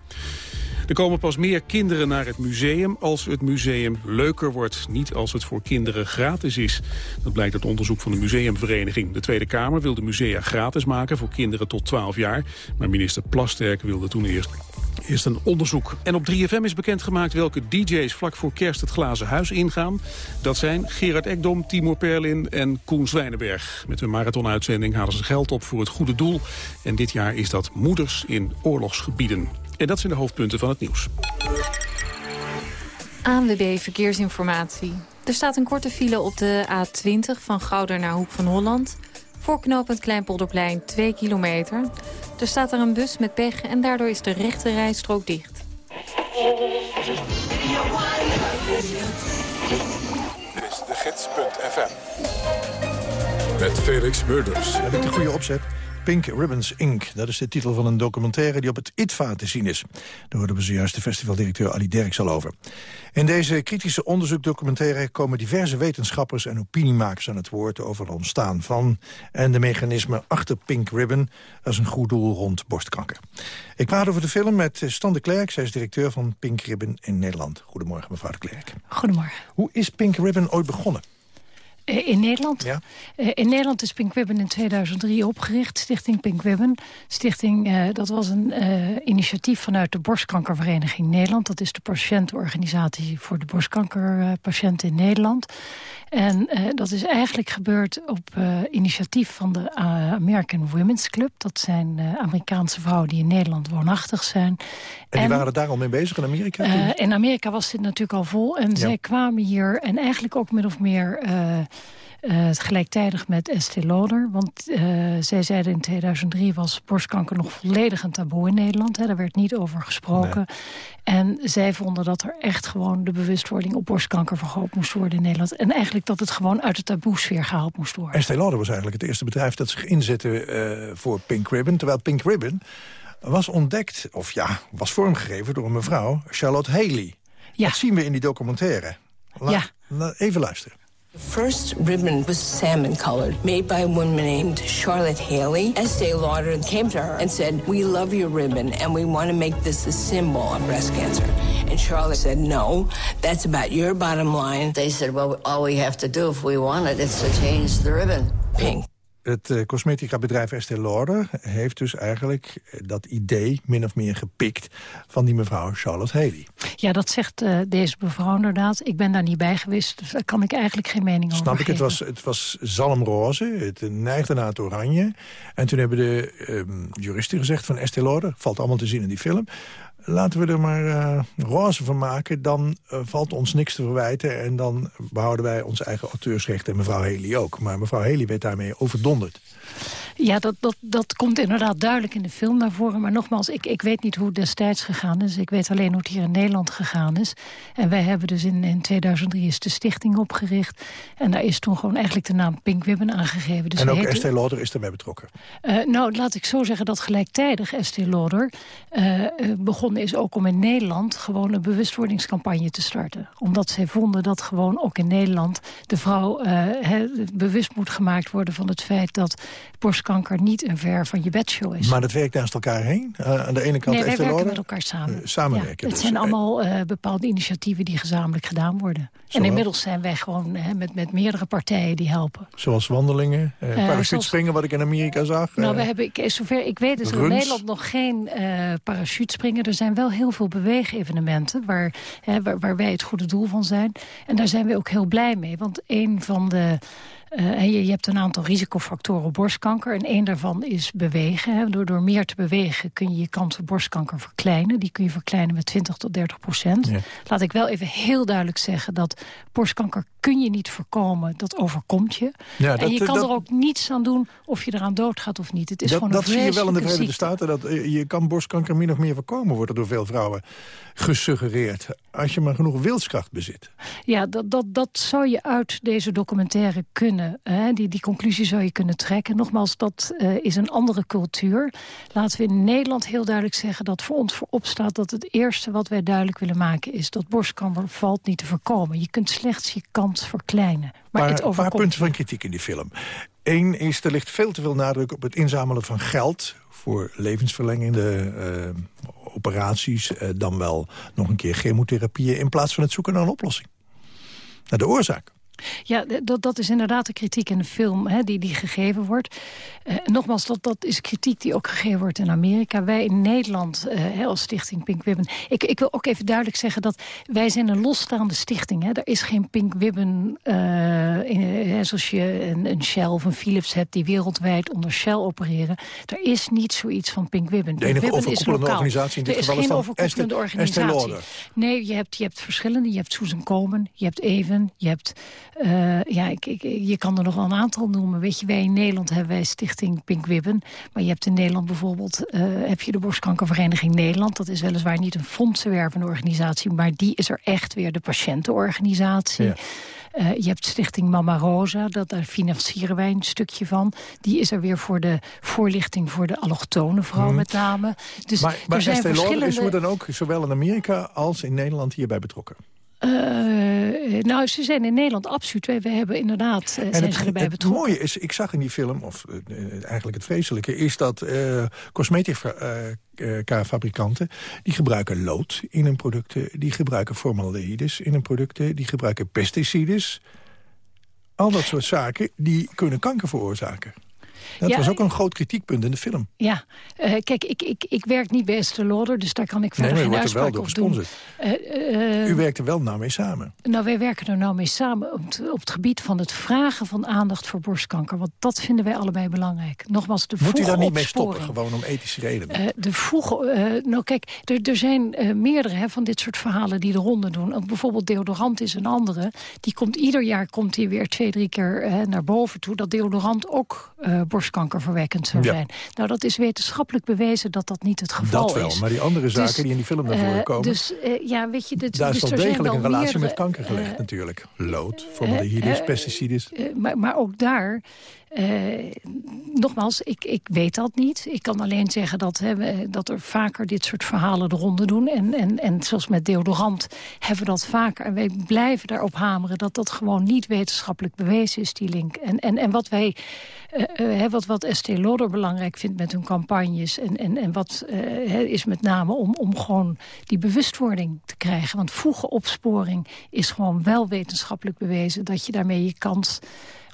Er komen pas meer kinderen naar het museum als het museum leuker wordt. Niet als het voor kinderen gratis is. Dat blijkt uit onderzoek van de museumvereniging. De Tweede Kamer wil de musea gratis maken voor kinderen tot 12 jaar. Maar minister Plasterk wilde toen eerst Eerst een onderzoek. En op 3FM is bekendgemaakt welke DJ's vlak voor kerst het glazen huis ingaan. Dat zijn Gerard Ekdom, Timur Perlin en Koen Zwijnenberg. Met hun marathonuitzending halen ze geld op voor het goede doel. En dit jaar is dat moeders in oorlogsgebieden. En dat zijn de hoofdpunten van het nieuws. ANWB Verkeersinformatie. Er staat een korte file op de A20 van Gouda naar Hoek van Holland... Voor knooppunt Kleinpolderplein 2 kilometer. Er staat er een bus met pech en daardoor is de rechte rijstrook dicht. Dit is de gids.fm. Met Felix Murders. Heb ik de goede opzet? Pink Ribbons Inc. Dat is de titel van een documentaire die op het ITVA te zien is. Daar hoorden we zojuist de festivaldirecteur Ali Derks al over. In deze kritische onderzoekdocumentaire komen diverse wetenschappers en opiniemakers aan het woord over het ontstaan van en de mechanismen achter Pink Ribbon als een goed doel rond borstkanker. Ik praat over de film met Stan de Klerk, zij is directeur van Pink Ribbon in Nederland. Goedemorgen mevrouw de Klerk. Goedemorgen. Hoe is Pink Ribbon ooit begonnen? Eh, in Nederland? Ja. Eh, in Nederland is Pink Ribbon in 2003 opgericht, Stichting Pink Ribbon. Stichting, uh, dat was een initiatief vanuit de Borstkankervereniging Nederland. Dat is de patiëntenorganisatie voor de borstkankerpatiënten in Nederland. En dat is eigenlijk gebeurd op initiatief van de American Women's Club. Dat zijn Amerikaanse vrouwen die in Nederland woonachtig zijn. En die waren daar al mee bezig in Amerika? in Amerika was dit natuurlijk al vol. En zij kwamen hier en eigenlijk ook min of meer Uh, gelijktijdig met Estée Lauder. Want uh, zij zeiden in 2003 was borstkanker nog volledig een taboe in Nederland. Hè. Daar werd niet over gesproken. En zij vonden dat er echt gewoon de bewustwording op borstkanker vergroot moest worden in Nederland. En eigenlijk dat het gewoon uit de taboesfeer gehaald moest worden. Estée Lauder was eigenlijk het eerste bedrijf dat zich inzette uh, voor Pink Ribbon. Terwijl Pink Ribbon was ontdekt, of ja, was vormgegeven door een mevrouw, Charlotte Haley. Ja. Dat zien we in die documentaire. La ja. la even luisteren. The first ribbon was salmon colored, made by a woman named Charlotte Haley. Estee Lauder came to her and said, We love your ribbon and we want to make this the symbol of breast cancer. And Charlotte said, No, that's about your bottom line. They said, Well, all we have to do if we want it is to change the ribbon. Pink. Het uh, cosmetica bedrijf Estée Lauder heeft dus eigenlijk dat idee min of meer gepikt van die mevrouw Charlotte Haley. Ja, dat zegt uh, deze mevrouw inderdaad. Ik ben daar niet bij geweest, dus daar kan ik eigenlijk geen mening Snap over ik, het was, het was zalmroze, het neigde naar het oranje. En toen hebben de um, juristen gezegd van Estée Lauder, valt allemaal te zien in die film laten we er maar uh, roze van maken. Dan uh, valt ons niks te verwijten. En dan behouden wij onze eigen auteursrecht en mevrouw Haley ook. Maar mevrouw Haley werd daarmee overdonderd. Ja, dat, dat, dat komt inderdaad duidelijk in de film naar voren. Maar nogmaals, ik, ik weet niet hoe het destijds gegaan is. Ik weet alleen hoe het hier in Nederland gegaan is. En wij hebben dus in, in 2003 is de stichting opgericht. En daar is toen gewoon eigenlijk de naam Pink Ribbon aangegeven. Dus en ook heette... Estée Lauder is erbij betrokken? Uh, nou, laat ik zo zeggen dat gelijktijdig Estée Lauder uh, begonnen is ook om in Nederland gewoon een bewustwordingscampagne te starten. Omdat zij vonden dat gewoon ook in Nederland de vrouw uh, he, bewust moet gemaakt worden van het feit dat borstkanker niet een ver van je bedshow is. Maar dat werkt naast elkaar heen? Uh, aan de ene kant nee, wij werken met elkaar samen. Uh, samenwerken ja, Het dus. zijn allemaal uh, bepaalde initiatieven die gezamenlijk gedaan worden. En inmiddels zijn wij gewoon hè, met, met meerdere partijen die helpen. Zoals wandelingen, uh, parachutespringen, wat ik in Amerika zag. Nou, we hebben, ik, zover ik weet is er in Nederland nog geen parachutespringen. Er zijn wel heel veel beweegevenementen waar, hè, waar, waar wij het goede doel van zijn. En daar zijn we ook heel blij mee. Want een van de... Uh, je, je, hebt een aantal risicofactoren op borstkanker. En één daarvan is bewegen. Hè. Door, door meer te bewegen kun je je kans op borstkanker verkleinen. Die kun je verkleinen met 20 tot 30 procent. Ja. Laat ik wel even heel duidelijk zeggen dat borstkanker kun je niet voorkomen. Dat overkomt je. Ja, dat, en je kan dat, er ook niets aan doen of je eraan doodgaat of niet. Het is dat, gewoon een dat zie je wel in de Verenigde. Staten. Dat, uh, je kan borstkanker min of meer voorkomen, wordt er door veel vrouwen gesuggereerd. Als je maar genoeg wilskracht bezit. Ja, dat, dat, dat zou je uit deze documentaire kunnen. Hè? Die, die conclusie zou je kunnen trekken. Nogmaals, dat uh, is een andere cultuur. Laten we in Nederland heel duidelijk zeggen dat voor ons voorop staat... dat het eerste wat wij duidelijk willen maken is dat borstkanker valt niet te voorkomen. Je kunt slechts je kans verkleinen. Maar paar, het paar punten van kritiek in die film. Eén is, er ligt veel te veel nadruk op het inzamelen van geld... voor levensverlengende uh, operaties, uh, dan wel nog een keer chemotherapieën... in plaats van het zoeken naar een oplossing. Naar de oorzaak. Ja, dat, dat is inderdaad de kritiek in de film hè, die, die gegeven wordt. Uh, nogmaals, dat, dat is kritiek die ook gegeven wordt in Amerika. Wij in Nederland, uh, als stichting Pink Ribbon... Ik, ik wil ook even duidelijk zeggen dat wij zijn een losstaande stichting. Hè. Er is geen Pink Ribbon, uh, in, zoals je een, een Shell of een Philips hebt... die wereldwijd onder Shell opereren. Er is niet zoiets van Pink Ribbon. De enige overkoepelende organisatie in dit er is geval geen overkoepelende organisatie. Nee, je hebt, je hebt verschillende. Je hebt Susan Komen, je hebt Even, je hebt... Uh, ja, ik, ik, je kan er nog wel een aantal noemen. Weet je, wij in Nederland hebben wij Stichting Pink Ribbon. Maar je hebt in Nederland bijvoorbeeld uh, heb je de Borstkankervereniging Nederland. Dat is weliswaar niet een fondsenwervende organisatie... maar die is er echt weer de patiëntenorganisatie. Ja. Uh, je hebt Stichting Mama Rosa, dat, daar financieren wij een stukje van. Die is er weer voor de voorlichting voor de allochtone vrouw hmm. met name. Dus maar maar er zijn verschillende... is dan ook zowel in Amerika als in Nederland hierbij betrokken? Uh, nou, ze zijn in Nederland absoluut. We hebben inderdaad uh, zijn het, ze erbij het betrokken. Het mooie is, ik zag in die film, of uh, eigenlijk het vreselijke... is dat cosmetica-fabrikanten... die gebruiken lood in hun producten... die gebruiken formaldehydes in hun producten... die gebruiken pesticides. Al dat soort zaken, die kunnen kanker veroorzaken. Dat Ja, was ook een groot kritiekpunt in de film. Ja, eh, kijk, ik, ik, ik werk niet bij Estée Lauder, dus daar kan ik verder nee, geen er uitspraak op doen. Eh, eh, U werkte wel nou mee samen. Nou, wij werken er nou mee samen op het, op het gebied van het vragen van aandacht voor borstkanker. Want dat vinden wij allebei belangrijk. Nogmaals, de Moet u daar niet mee stoppen, gewoon om ethische redenen? Eh, de vroege, eh, nou kijk, er, er zijn eh, meerdere hè, van dit soort verhalen die de ronde doen. Ook bijvoorbeeld deodorant is een andere. Die komt ieder jaar komt die weer twee, drie keer eh, naar boven toe. Dat deodorant ook eh, borstkankerverwekkend zou Ja. zijn. Nou, dat is wetenschappelijk bewezen dat dat niet het geval Dat wel, is. maar die andere Dus, zaken die in die film naar voren eh, komen... Dus eh, ja, weet je, dit, daar is dus wel degelijk een relatie met kanker gelegd eh, natuurlijk. Lood, formaldehydes, eh, pesticides. maar, maar ook daar, eh, nogmaals, ik, ik weet dat niet. Ik kan alleen zeggen dat, hè, dat er vaker dit soort verhalen de ronde doen. En, en, en zoals met deodorant hebben we dat vaker. En wij blijven daarop hameren dat dat gewoon niet wetenschappelijk bewezen is, die link. En, en, en wat wij, hè, wat, wat Estée Lauder belangrijk vindt met hun campagnes... en, en, en wat is met name om, om gewoon die bewustwording te krijgen. Want vroege opsporing is gewoon wel wetenschappelijk bewezen... dat je daarmee je kans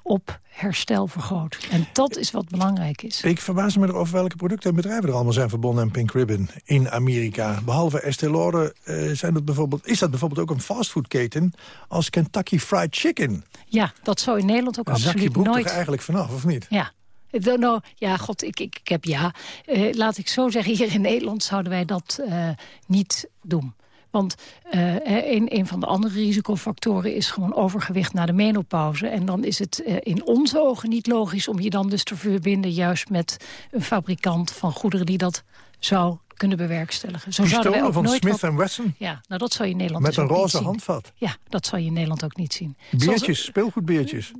op herstel vergroot. En dat is wat belangrijk is. Ik verbaas me erover welke producten en bedrijven er allemaal zijn verbonden aan Pink Ribbon in Amerika. Behalve Estée Lauder eh, zijn dat bijvoorbeeld, is dat bijvoorbeeld ook een fastfoodketen als Kentucky Fried Chicken. Ja, dat zou in Nederland ook zak je absoluut broek nooit... toch eigenlijk vanaf, of niet? Ja. Nou, ja, god, ik, ik, ik heb ja. Eh, laat ik zo zeggen, hier in Nederland zouden wij dat eh, niet doen. Want eh, een, een van de andere risicofactoren is gewoon overgewicht na de menopauze. En dan is het eh, in onze ogen niet logisch om je dan dus te verbinden... juist met een fabrikant van goederen die dat zou kunnen bewerkstelligen. Zo zouden wij Pistolen ook van nooit Smith wat- Wesson Ja, nou dat zou je in Nederland met dus een roze handvat. Ja, dat zou je in Nederland ook niet zien. Zoals- Beertjes, speelgoedbeertjes.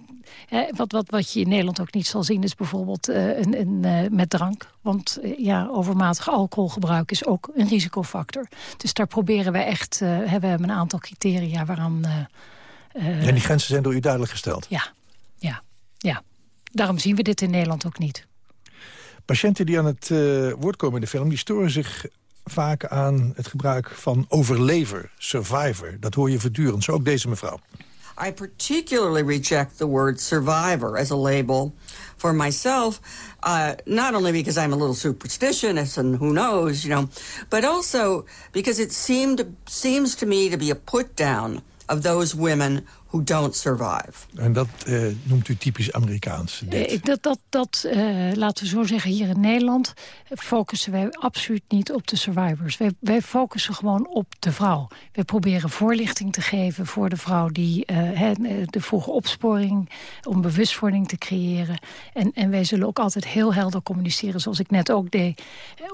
Hè, wat, wat, wat je in Nederland ook niet zal zien is bijvoorbeeld eh, een, een, eh, met drank. Want eh, ja, overmatig alcoholgebruik is ook een risicofactor. Dus daar proberen wij echt, hebben we hebben een aantal criteria waaraan... En die grenzen zijn door u duidelijk gesteld. Ja, ja, ja. Daarom zien we dit in Nederland ook niet. Patiënten die aan het eh, woord komen in de film... die storen zich vaak aan het gebruik van overlever, survivor. Dat hoor je voortdurend, zo ook deze mevrouw. I particularly reject the word survivor as a label for myself, uh, not only because I'm a little superstitious and who knows, you know, but also because it seemed seems to me to be a put down of those women who don't survive. En dat eh, noemt u typisch Amerikaans. dit. Eh, Dat, dat, dat eh, laten we zo zeggen, hier in Nederland focussen wij absoluut niet op de survivors. Wij, wij focussen gewoon op de vrouw. Wij proberen voorlichting te geven voor de vrouw die eh, hè, de vroege opsporing, om bewustwording te creëren. En, en wij zullen ook altijd heel helder communiceren, zoals ik net ook deed.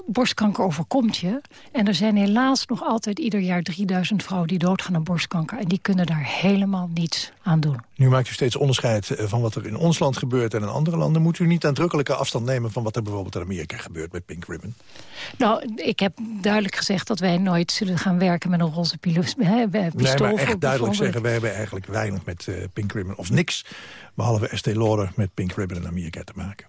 Borstkanker overkomt je. En er zijn helaas nog altijd ieder jaar 3000 vrouwen die doodgaan aan borstkanker. En die kunnen daar helemaal aan doen. Nu maakt u steeds onderscheid eh, van wat er in ons land gebeurt en in andere landen. Moet u niet nadrukkelijke afstand nemen van wat er bijvoorbeeld in Amerika gebeurt met Pink Ribbon? Nou, ik heb duidelijk gezegd dat wij nooit zullen gaan werken met een roze pistool. Nee, maar echt duidelijk zeggen, wij hebben eigenlijk weinig met eh, Pink Ribbon of niks. Behalve Estée Lauder met Pink Ribbon in Amerika te maken.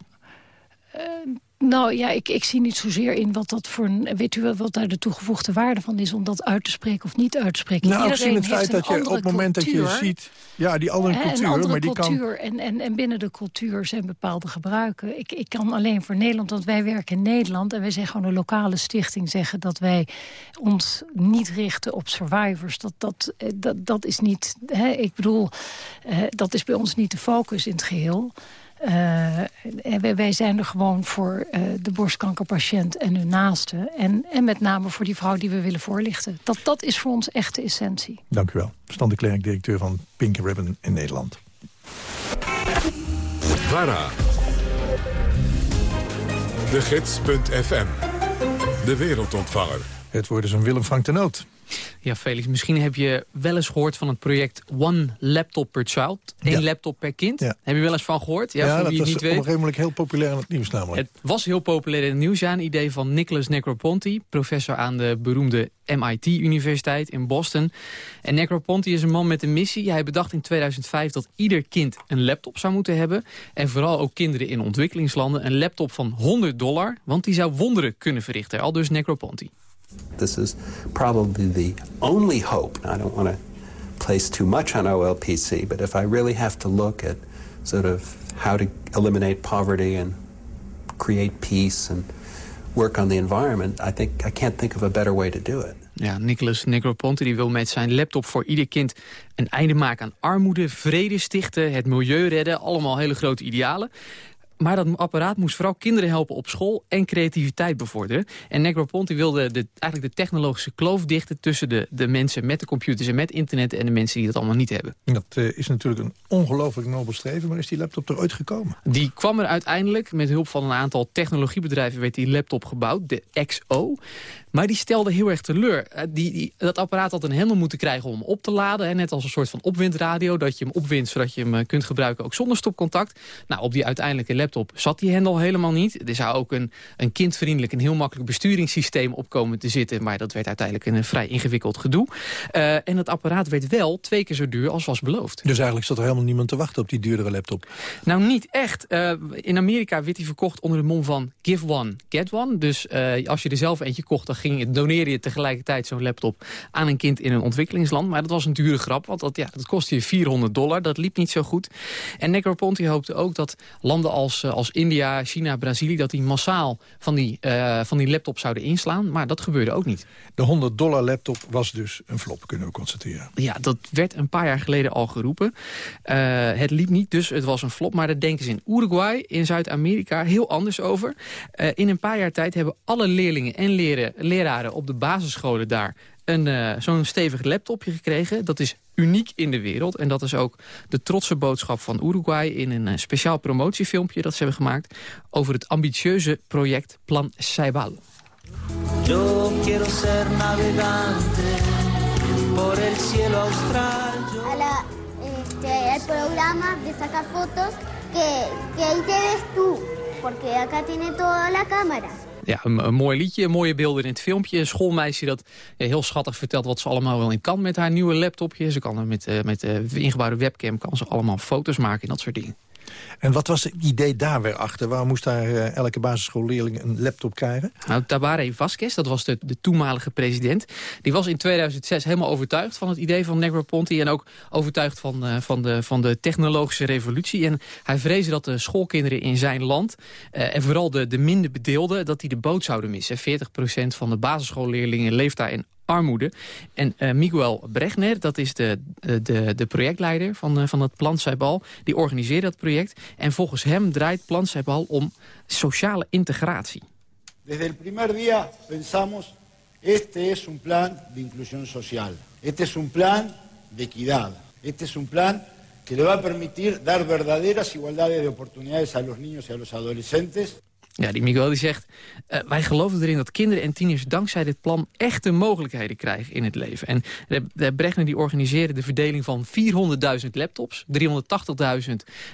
Nou ja, ik, ik zie niet zozeer in wat dat voor een... Weet u wel wat daar de toegevoegde waarde van is... om dat uit te spreken of niet uit te spreken? Nou, Iedereen gezien het feit dat je op het moment dat je ziet... Ja, die andere cultuur, een andere maar die kan... cultuur en, en, en binnen de cultuur zijn bepaalde gebruiken. Ik, ik kan alleen voor Nederland, want wij werken in Nederland... en wij zijn gewoon een lokale stichting zeggen... dat wij ons niet richten op survivors. Dat, dat, eh, dat, dat is niet... Hè, ik bedoel, eh, dat is bij ons niet de focus in het geheel... Eh, wij, wij zijn er gewoon voor eh, de borstkankerpatiënt en hun naasten. En, en met name voor die vrouw die we willen voorlichten. Dat, dat is voor ons echt de essentie. Dank u wel. Stan de Klerk, directeur van Pink Ribbon in Nederland. VARA. De Gids.fm. De wereldontvanger. Het wordt dus een Willem Frank de Noot. Ja, Felix, misschien heb je wel eens gehoord van het project One Laptop per Child. Eén Ja. laptop per kind. Ja. Heb je wel eens van gehoord? Ja, dat wie het was niet weet. heel populair in het nieuws namelijk. Het was heel populair in het nieuws, ja. Een idee van Nicholas Negroponte, professor aan de beroemde MIT-universiteit in Boston. En Negroponte is een man met een missie. Hij bedacht in 2005 dat ieder kind een laptop zou moeten hebben. En vooral ook kinderen in ontwikkelingslanden een laptop van 100 dollar. Want die zou wonderen kunnen verrichten. Al dus Negroponte. This is probably the only hope. I don't want to place too much on OLPC, but if I really have to look at sort of how to eliminate poverty and create peace and work on the environment, I think I can't think of a better way to do it. Ja, Nicholas Negroponte die wil met zijn laptop voor ieder kind een einde maken aan armoede, vrede stichten, het milieu redden. Allemaal hele grote idealen. Maar dat apparaat moest vooral kinderen helpen op school en creativiteit bevorderen. En Negroponte wilde de, eigenlijk de technologische kloof dichten tussen de, de mensen met de computers en met internet en de mensen die dat allemaal niet hebben. Dat uh, is natuurlijk een ongelooflijk nobel streven, maar is die laptop er ooit gekomen? Die kwam er uiteindelijk, met hulp van een aantal technologiebedrijven werd die laptop gebouwd, de XO. Maar die stelde heel erg teleur. Uh, die, die, dat apparaat had een hendel moeten krijgen om op te laden. Hè, net als een soort van opwindradio, dat je hem opwindt zodat je hem uh, kunt gebruiken ook zonder stopcontact. Nou, op die uiteindelijke laptop zat die hendel helemaal niet. Er zou ook een, een kindvriendelijk en heel makkelijk besturingssysteem op komen te zitten. Maar dat werd uiteindelijk een vrij ingewikkeld gedoe. Uh, en het apparaat werd wel twee keer zo duur als was beloofd. Dus eigenlijk zat er helemaal niemand te wachten op die duurdere laptop? Nou, niet echt. Uh, in Amerika werd die verkocht onder de mom van give one, get one. Dus uh, als je er zelf eentje kocht, dan ging, doneerde je tegelijkertijd zo'n laptop aan een kind in een ontwikkelingsland. Maar dat was een dure grap, want dat, ja, dat kostte je 400 dollar. Dat liep niet zo goed. En Negroponte hoopte ook dat landen als, als India, China, Brazilië... dat die massaal van die, uh, van die laptop zouden inslaan. Maar dat gebeurde ook niet. De 100 dollar laptop was dus een flop, kunnen we constateren. Ja, dat werd een paar jaar geleden al geroepen. Uh, het liep niet, dus het was een flop. Maar daar denken ze in Uruguay, in Zuid-Amerika, heel anders over. Uh, in een paar jaar tijd hebben alle leerlingen en leren, leraren op de basisscholen daar een uh, zo'n stevig laptopje gekregen. Dat is uniek in de wereld. En dat is ook de trotse boodschap van Uruguay... in een uh, speciaal promotiefilmpje dat ze hebben gemaakt... over het ambitieuze project Plan Ceibal. Yo quiero ser navegante por el cielo austral. A la, este, el programa de sacar fotos que, que ahí te ves tú. Porque acá tiene toda la cámara. Ja, een, mooi liedje, mooie beelden in het filmpje. Een schoolmeisje dat heel schattig vertelt wat ze allemaal wel in kan met haar nieuwe laptopje. Ze kan er met, uh, met de uh, ingebouwde webcam kan ze allemaal foto's maken en dat soort dingen. En wat was het idee daar weer achter? Waarom moest daar uh, elke basisschoolleerling een laptop krijgen? Nou, Tabare Vasquez, dat was de, de toenmalige president... die was in 2006 helemaal overtuigd van het idee van Negroponte... en ook overtuigd van, uh, van, de, van de technologische revolutie. En hij vreesde dat de schoolkinderen in zijn land... Uh, en vooral de, de minder bedeelden, dat die de boot zouden missen. 40% van de basisschoolleerlingen leeft daar in armoede. En uh, Miguel Brechner, dat is de, de, de projectleider van, uh, van het Plan Ceibal, die organiseert dat project. En volgens hem draait Plan Ceibal om sociale integratie. Desde el primer día pensamos, este es un plan de inclusión social. Este es un plan de equidad. Este es un plan que le va a permitir dar verdaderas igualdades de oportunidades a los niños y a los adolescentes. Ja, die Miguel die zegt, uh, wij geloven erin dat kinderen en tieners dankzij dit plan echte mogelijkheden krijgen in het leven. En de, de die organiseerde de verdeling van 400.000 laptops, 380.000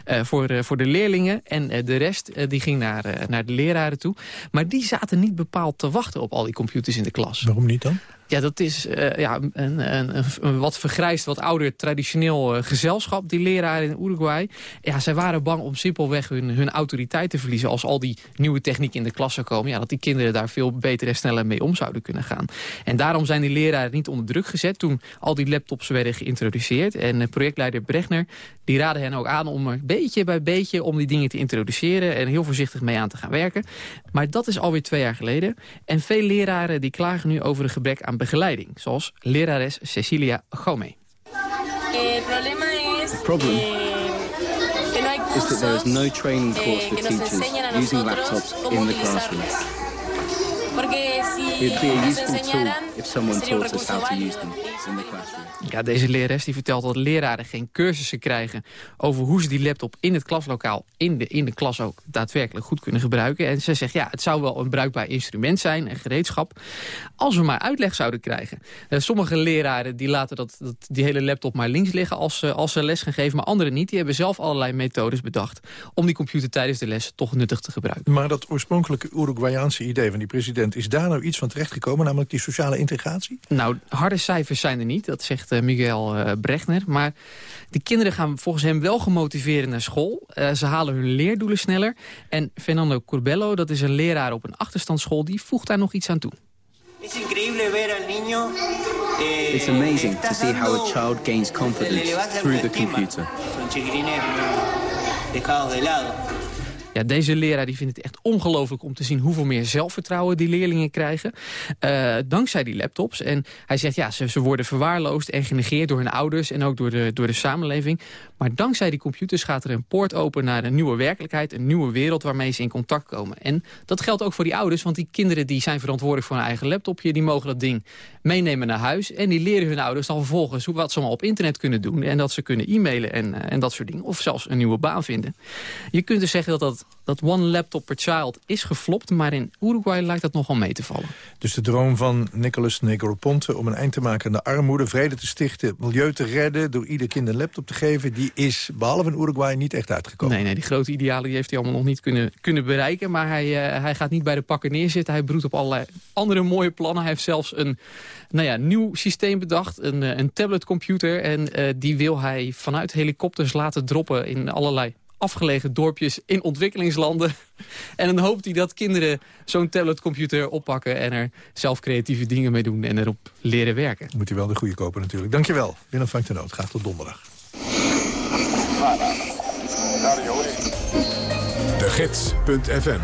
uh, voor, uh, voor de leerlingen en de rest die ging naar, naar de leraren toe. Maar die zaten niet bepaald te wachten op al die computers in de klas. Waarom niet dan? Ja, dat is uh, ja, een, een, een, wat vergrijsd, wat ouder traditioneel uh, gezelschap, die leraren in Uruguay. Ja, zij waren bang om simpelweg hun, hun autoriteit te verliezen als al die nieuwe techniek in de klas zou komen. Ja, dat die kinderen daar veel beter en sneller mee om zouden kunnen gaan. En daarom zijn die leraren niet onder druk gezet toen al die laptops werden geïntroduceerd. En uh, projectleider Brechner, die raadde hen ook aan om er beetje bij beetje om die dingen te introduceren en heel voorzichtig mee aan te gaan werken. Maar dat is alweer twee jaar geleden. En veel leraren die klagen nu over een gebrek aan begeleiding, zoals lerares Cecilia Gome. The problem is that there is no training course for teachers using laptops in the classrooms. It would be a useful tool if someone taught us how to use them in the classroom. Ja, deze lerares die vertelt dat leraren geen cursussen krijgen... over hoe ze die laptop in het klaslokaal, in de, in de klas ook daadwerkelijk goed kunnen gebruiken. En ze zegt, ja, het zou wel een bruikbaar instrument zijn, een gereedschap... als we maar uitleg zouden krijgen. Uh, sommige leraren die laten dat, dat, die hele laptop maar links liggen als, uh, als ze les gaan geven... maar anderen niet. Die hebben zelf allerlei methodes bedacht... om die computer tijdens de les toch nuttig te gebruiken. Maar dat oorspronkelijke Uruguayaanse idee van die president... is daar nou iets van terechtgekomen, namelijk die sociale integratie? Nou, harde cijfers zijn er niet, dat zegt uh, Miguel uh, Brechner. Maar die kinderen gaan volgens hem wel gemotiveerd naar school. Uh, ze halen hun leerdoelen sneller. En Fernando Corbello, dat is een leraar op een achterstandsschool... die voegt daar nog iets aan toe. It's amazing to see how a child gains confidence through the computer. Ja, deze leraar die vindt het echt ongelooflijk om te zien hoeveel meer zelfvertrouwen die leerlingen krijgen. Uh, dankzij die laptops. En hij zegt ja, ze, ze worden verwaarloosd en genegeerd door hun ouders en ook door de, door de samenleving. Maar dankzij die computers gaat er een poort open naar een nieuwe werkelijkheid, een nieuwe wereld waarmee ze in contact komen. En dat geldt ook voor die ouders, want die kinderen die zijn verantwoordelijk voor hun eigen laptopje. Die mogen dat ding meenemen naar huis en die leren hun ouders dan vervolgens hoe wat ze allemaal op internet kunnen doen. En dat ze kunnen e-mailen en, uh, en dat soort dingen. Of zelfs een nieuwe baan vinden. Je kunt dus zeggen dat dat dat one laptop per child is geflopt... maar in Uruguay lijkt dat nogal mee te vallen. Dus de droom van Nicolas Negroponte om een eind te maken aan de armoede... vrede te stichten, milieu te redden, door ieder kind een laptop te geven... die is, behalve in Uruguay, niet echt uitgekomen. Nee, nee die grote idealen die heeft hij allemaal nog niet kunnen, kunnen bereiken... maar hij, uh, hij gaat niet bij de pakken neerzitten. Hij broedt op allerlei andere mooie plannen. Hij heeft zelfs een nou ja, nieuw systeem bedacht, een, eh, een tabletcomputer... en uh, die wil hij vanuit helikopters laten droppen in allerlei afgelegen dorpjes in ontwikkelingslanden. En dan hoopt hij dat kinderen zo'n tabletcomputer oppakken... en er zelf creatieve dingen mee doen en erop leren werken. Moet hij wel de goede kopen natuurlijk. Dankjewel, Willem van de Noot. Graag tot donderdag. De Gids.fm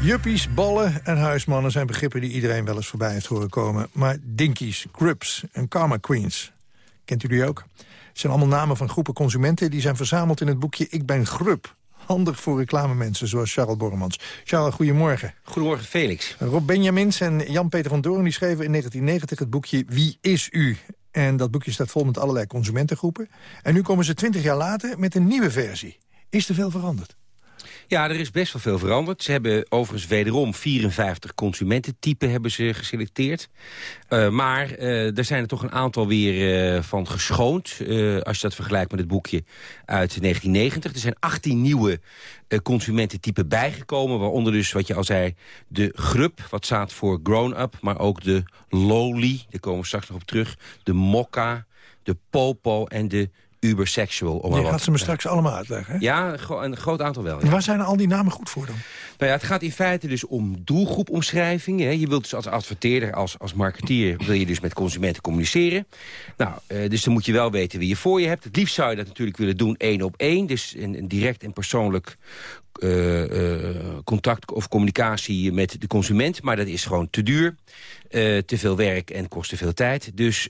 Juppies, ballen en huismannen zijn begrippen die iedereen wel eens voorbij heeft horen komen. Maar dinkies, grubs en karma queens, kent u die ook? Het zijn allemaal namen van groepen consumenten... die zijn verzameld in het boekje Ik ben Grub. Handig voor reclamemensen zoals Charles Borremans. Charles, goedemorgen. Goedemorgen, Felix. Rob Benjamins en Jan-Peter van Doorn die schreven in 1990 het boekje Wie is u? En dat boekje staat vol met allerlei consumentengroepen. En nu komen ze twintig jaar later met een nieuwe versie. Is er veel veranderd? Ja, er is best wel veel veranderd. Ze hebben overigens wederom 54 consumententypen hebben ze geselecteerd. Uh, maar uh, er zijn er toch een aantal weer uh, van geschoond. als je dat vergelijkt met het boekje uit 1990. Er zijn 18 nieuwe consumententypen bijgekomen. Waaronder dus, wat je al zei, de grub. Wat staat voor grown-up. Maar ook de loli. Daar komen we straks nog op terug. De mokka, de popo en de ubersexual. Je gaat ze me straks allemaal uitleggen. Hè? Ja, een groot aantal wel. Ja. waar zijn al die namen goed voor dan? Nou ja, het gaat in feite dus om doelgroepomschrijvingen. Je wilt dus als adverteerder, als, als marketeer... wil je dus met consumenten communiceren. Nou, uh, dus dan moet je wel weten wie je voor je hebt. Het liefst zou je dat natuurlijk willen doen één op één. Dus een, een direct en persoonlijk uh, uh, contact of communicatie met de consument. Maar dat is gewoon te duur, uh, te veel werk en kost te veel tijd. Dus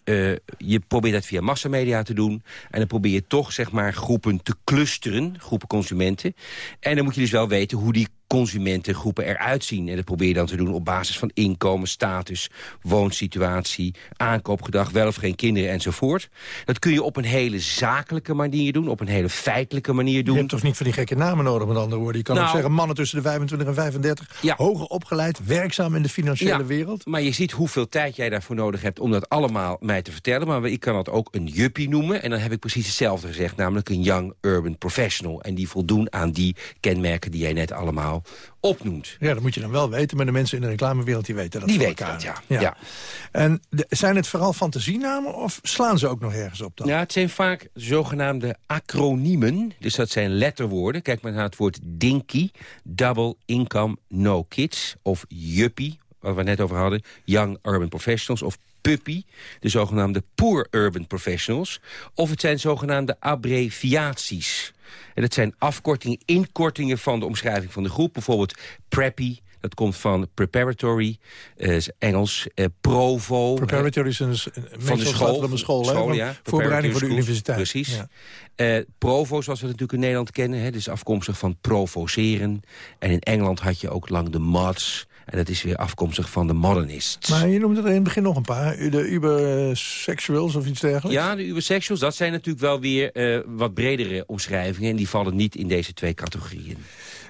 je probeert dat via massamedia te doen. En dan probeer je toch zeg maar, groepen te clusteren, groepen consumenten. En dan moet je dus wel weten hoe die consumentengroepen eruit zien. En dat probeer je dan te doen op basis van inkomen, status, woonsituatie, aankoopgedrag, wel of geen kinderen enzovoort. Dat kun je op een hele zakelijke manier doen, op een hele feitelijke manier doen. Je hebt toch niet van die gekke namen nodig, met andere woorden. Je kan nou, ook zeggen mannen tussen de 25 en 35, ja. hoger opgeleid, werkzaam in de financiële ja, wereld. Maar je ziet hoeveel tijd jij daarvoor nodig hebt om dat allemaal mij te vertellen. Maar ik kan dat ook een juppie noemen. En dan heb ik precies hetzelfde gezegd, namelijk een young urban professional. En die voldoen aan die kenmerken die jij net allemaal opnoemt. Ja, dat moet je dan wel weten, maar de mensen in de reclamewereld die weten dat Die weten dat, ja. ja. ja. En de, zijn het vooral fantasienamen of slaan ze ook nog ergens op dan? Ja, het zijn vaak zogenaamde acroniemen. Dus dat zijn letterwoorden. Kijk maar naar het woord DINKY, Double Income No Kids. Of Yuppie, wat we net over hadden, Young Urban Professionals. Of puppy, de zogenaamde Poor Urban Professionals. Of het zijn zogenaamde abbreviaties. En dat zijn afkortingen, inkortingen van de omschrijving van de groep. Bijvoorbeeld preppy, dat komt van preparatory, uh, Engels, uh, provo. Preparatory is een, van de school. Van de school, school hè? ja. Voorbereiding voor de universiteit. Precies. Ja. Uh, provo, zoals we het natuurlijk in Nederland kennen, hè, dus afkomstig van provoceren. En in Engeland had je ook lang de mods. En dat is weer afkomstig van de modernists. Maar je noemde er in het begin nog een paar. De ubersexuals of iets dergelijks? Ja, de ubersexuals, dat zijn natuurlijk wel weer uh, wat bredere omschrijvingen. En die vallen niet in deze twee categorieën.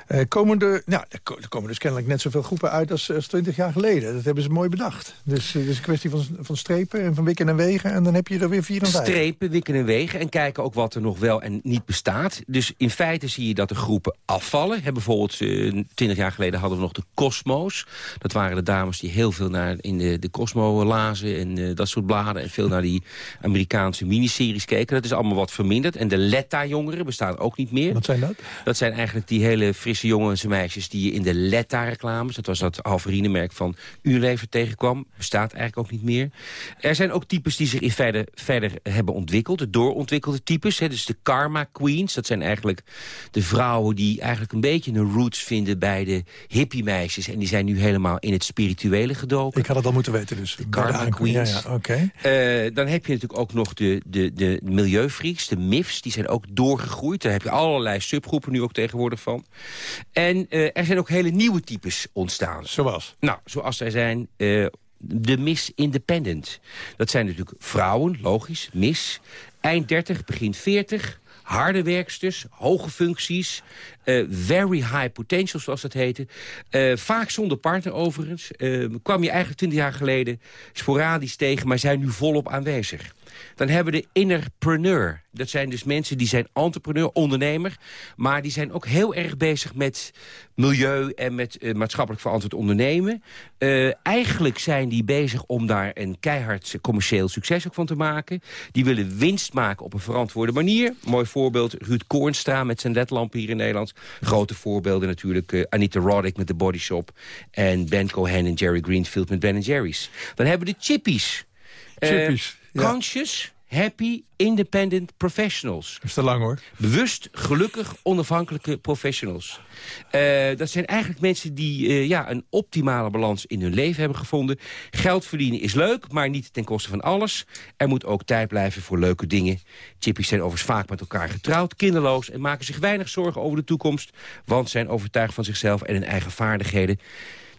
Uh, komen er, nou, er komen dus kennelijk net zoveel groepen uit als, als 20 jaar geleden. Dat hebben ze mooi bedacht. Dus het is een kwestie van, van strepen en van wikken en wegen. En dan heb je er weer 54. Strepen, wikken en wegen. En kijken ook wat er nog wel en niet bestaat. Dus in feite zie je dat de groepen afvallen. He, bijvoorbeeld, uh, 20 jaar geleden hadden we nog de Cosmo's. Dat waren de dames die heel veel naar in de, de Cosmo lazen. En uh, dat soort bladen. En veel naar die Amerikaanse miniseries keken. Dat is allemaal wat verminderd. En de Letta-jongeren bestaan ook niet meer. Wat zijn dat? Dat zijn eigenlijk die hele frisse frisse jongens en meisjes die je in de Letta-reclames... dat was dat Alverine-merk van Unilever tegenkwam. Bestaat eigenlijk ook niet meer. Er zijn ook types die zich in verder, verder hebben ontwikkeld. De doorontwikkelde types. Hè, dus de karma queens. Dat zijn eigenlijk de vrouwen die eigenlijk een beetje een roots vinden... bij de hippie-meisjes. En die zijn nu helemaal in het spirituele gedoken. Ik had het al moeten weten dus. De karma queens. Ja. Eh, dan heb je natuurlijk ook nog de, de, de milieufreaks, de MIFs. Die zijn ook doorgegroeid. Daar heb je allerlei subgroepen nu ook tegenwoordig van. En eh, er zijn ook hele nieuwe types ontstaan. Zoals? Nou, zoals er zijn... eh, de Miss Independent. Dat zijn natuurlijk vrouwen, logisch, Miss. Eind 30, begin 40 harde werksters, hoge functies, eh, very high potential, zoals dat heette. Vaak zonder partner overigens. Kwam je eigenlijk 20 jaar geleden sporadisch tegen, maar zijn nu volop aanwezig. Dan hebben we de innerpreneur. Dat zijn dus mensen die zijn entrepreneur, ondernemer... maar die zijn ook heel erg bezig met milieu en met eh, maatschappelijk verantwoord ondernemen. Eh, eigenlijk zijn die bezig om daar een keihard commercieel succes ook van te maken. Die willen winst maken op een verantwoorde manier. Mooi voorbeeld, Ruud Koornstra met zijn ledlampen hier in Nederland. Grote voorbeelden natuurlijk, eh, Anita Roddick met de Body Shop... en Ben Cohen en Jerry Greenfield met Ben Jerry's. Dan hebben we de Chippies. Chippies. Conscious, happy, independent professionals. Dat is te lang hoor. Bewust, gelukkig, onafhankelijke professionals. Eh, dat zijn eigenlijk mensen die eh, ja, een optimale balans in hun leven hebben gevonden. Geld verdienen is leuk, maar niet ten koste van alles. Er moet ook tijd blijven voor leuke dingen. Chippies zijn overigens vaak met elkaar getrouwd, kinderloos... en maken zich weinig zorgen over de toekomst... want zijn overtuigd van zichzelf en hun eigen vaardigheden.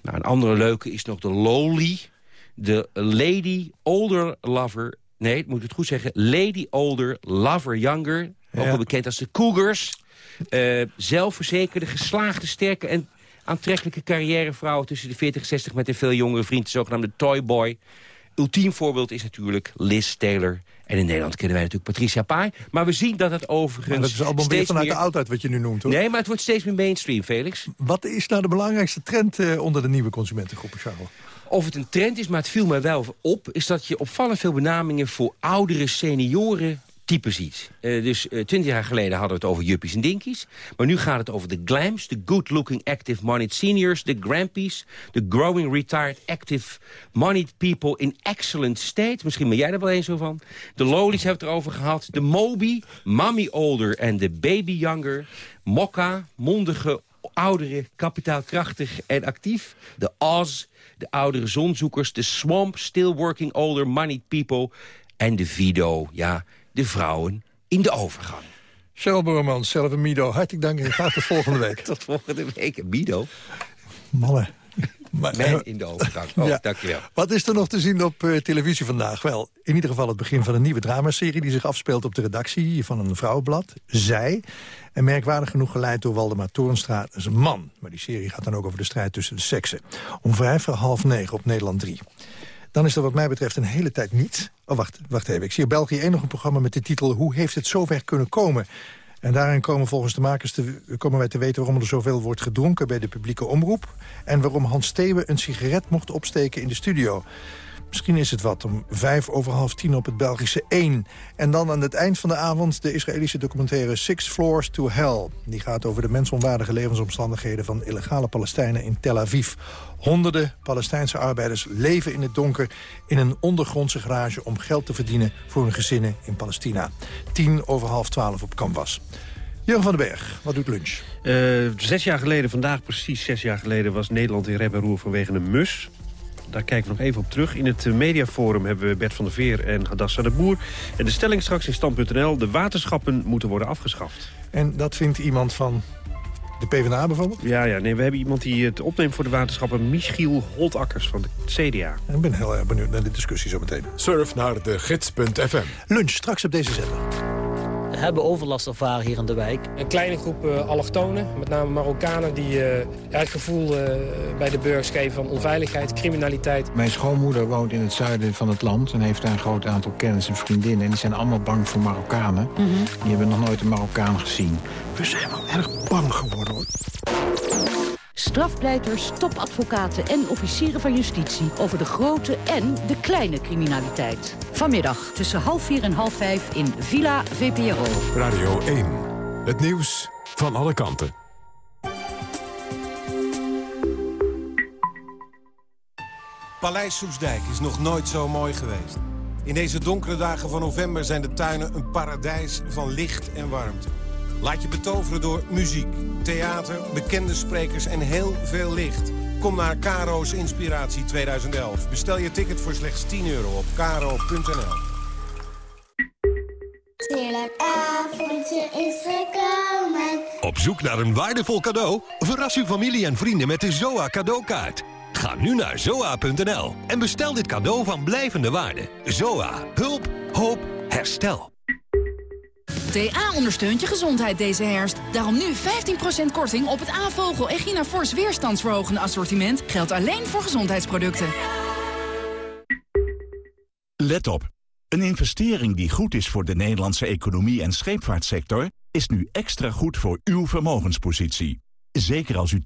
Nou, een andere leuke is nog de lowly... De Lady Older Lover nee, ik moet het goed zeggen... Lady Older, Lover Younger, ook Ja. wel bekend als de Cougars. Eh, zelfverzekerde, geslaagde, sterke en aantrekkelijke carrièrevrouw... tussen de 40 en 60 met een veel jongere vriend, de zogenaamde Toyboy. Ultiem voorbeeld is natuurlijk Liz Taylor. En in Nederland kennen wij natuurlijk Patricia Pai. Maar we zien dat het overigens Maar dat is allemaal weer vanuit meer... de oudheid wat je nu noemt hoor. Nee, maar het wordt steeds meer mainstream, Felix. Wat is nou de belangrijkste trend eh, onder de nieuwe consumentengroepen, Charles? Of het een trend is, maar het viel mij wel op... is dat je opvallend veel benamingen voor oudere senioren type ziet. Eh, dus twintig jaar geleden hadden we het over juppies en dinkies. Maar nu gaat het over de glams, de good-looking active moneyed seniors... de grampies, de growing retired active moneyed people in excellent state. Misschien ben jij er wel eens zo van. De lolies hebben het erover gehad. De moby, mommy older en de baby younger. Mokka, mondige ouderen, kapitaalkrachtig en actief. De Oz, de oudere zonzoekers. De Swamp, still working older moneyed people. En de Vido, ja, de vrouwen in de overgang. Cheryl Bormans, zelf een Mido. Hartelijk dank en graag tot volgende week. Tot volgende week. Mido? Mannen. Maar, Man in de overgang. Oh, Ja. dankjewel. Wat is er nog te zien op eh, televisie vandaag? Wel, in ieder geval het begin van een nieuwe dramaserie... die zich afspeelt op de redactie van een vrouwenblad, Zij. En merkwaardig genoeg geleid door Waldemar Torenstra, dat is een man. Maar die serie gaat dan ook over de strijd tussen de seksen. Om vijf voor half negen op Nederland 3. Dan is er wat mij betreft een hele tijd niet... Oh, wacht, wacht even. Ik zie op België 1 nog een programma met de titel... Hoe heeft het zover kunnen komen? En daarin komen volgens de makers te, komen wij te weten waarom er zoveel wordt gedronken bij de publieke omroep. En waarom Hans Theeuwen een sigaret mocht opsteken in de studio. Misschien is het wat om vijf over half tien op het Belgische 1. En dan aan het eind van de avond de Israëlische documentaire Six Floors to Hell. Die gaat over de mensonwaardige levensomstandigheden van illegale Palestijnen in Tel Aviv. Honderden Palestijnse arbeiders leven in het donker in een ondergrondse garage... om geld te verdienen voor hun gezinnen in Palestina. Tien over half twaalf op Canvas. Jurgen van den Berg, wat doet lunch? Eh, zes jaar geleden, vandaag precies zes jaar geleden... was Nederland in en roer vanwege een mus. Daar kijken we nog even op terug. In het eh, mediaforum hebben we Bert van der Veer en Hadassa de Boer. En de stelling straks in stand.nl... de waterschappen moeten worden afgeschaft. En dat vindt iemand van de PvdA bijvoorbeeld? Ja, ja nee, we hebben iemand die het opneemt voor de waterschappen... Michiel Holtakkers van de CDA. Ik ben heel erg benieuwd naar de discussie zo meteen. Surf naar de gids.fm. Lunch straks op deze zender. We hebben overlast ervaren hier in de wijk. Een kleine groep eh, allochtonen, met name Marokkanen... die eh, het gevoel eh, bij de burgers geven van onveiligheid, criminaliteit. Mijn schoonmoeder woont in het zuiden van het land... en heeft daar een groot aantal kennis en vriendinnen. En die zijn allemaal bang voor Marokkanen. Die hebben nog nooit een Marokkaan gezien. We zijn wel erg bang geworden. hoor strafpleiters, topadvocaten en officieren van justitie... over de grote en de kleine criminaliteit. Vanmiddag tussen half vier en half vijf in Villa VPRO. Radio 1, het nieuws van alle kanten. Paleis Soesdijk is nog nooit zo mooi geweest. In deze donkere dagen van november zijn de tuinen een paradijs van licht en warmte. Laat je betoveren door muziek, theater, bekende sprekers en heel veel licht. Kom naar Caro's Inspiratie 2011. Bestel je ticket voor slechts 10 euro op caro.nl. Heerlijk avondje is gekomen. Op zoek naar een waardevol cadeau? Verras uw familie en vrienden met de ZOA cadeaukaart. Ga nu naar zoa.nl en bestel dit cadeau van blijvende waarde. ZOA. Hulp. Hoop. Herstel. TA ondersteunt je gezondheid deze herfst. Daarom nu 15% korting op het A-vogel Egina Force weerstandsverhogende assortiment. Geldt alleen voor gezondheidsproducten. Let op. Een investering die goed is voor de Nederlandse economie en scheepvaartsector... is nu extra goed voor uw vermogenspositie. Zeker als u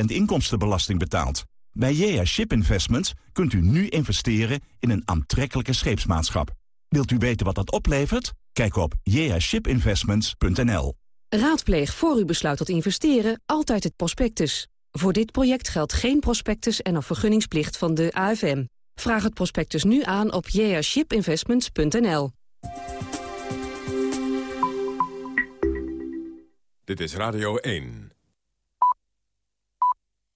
52% inkomstenbelasting betaalt. Bij JA Ship Investments kunt u nu investeren in een aantrekkelijke scheepsmaatschap. Wilt u weten wat dat oplevert? Kijk op jashipinvestments.nl. Raadpleeg voor u besluit tot investeren altijd het prospectus. Voor dit project geldt geen prospectus en of vergunningsplicht van de AFM. Vraag het prospectus nu aan op jashipinvestments.nl. Dit is Radio 1.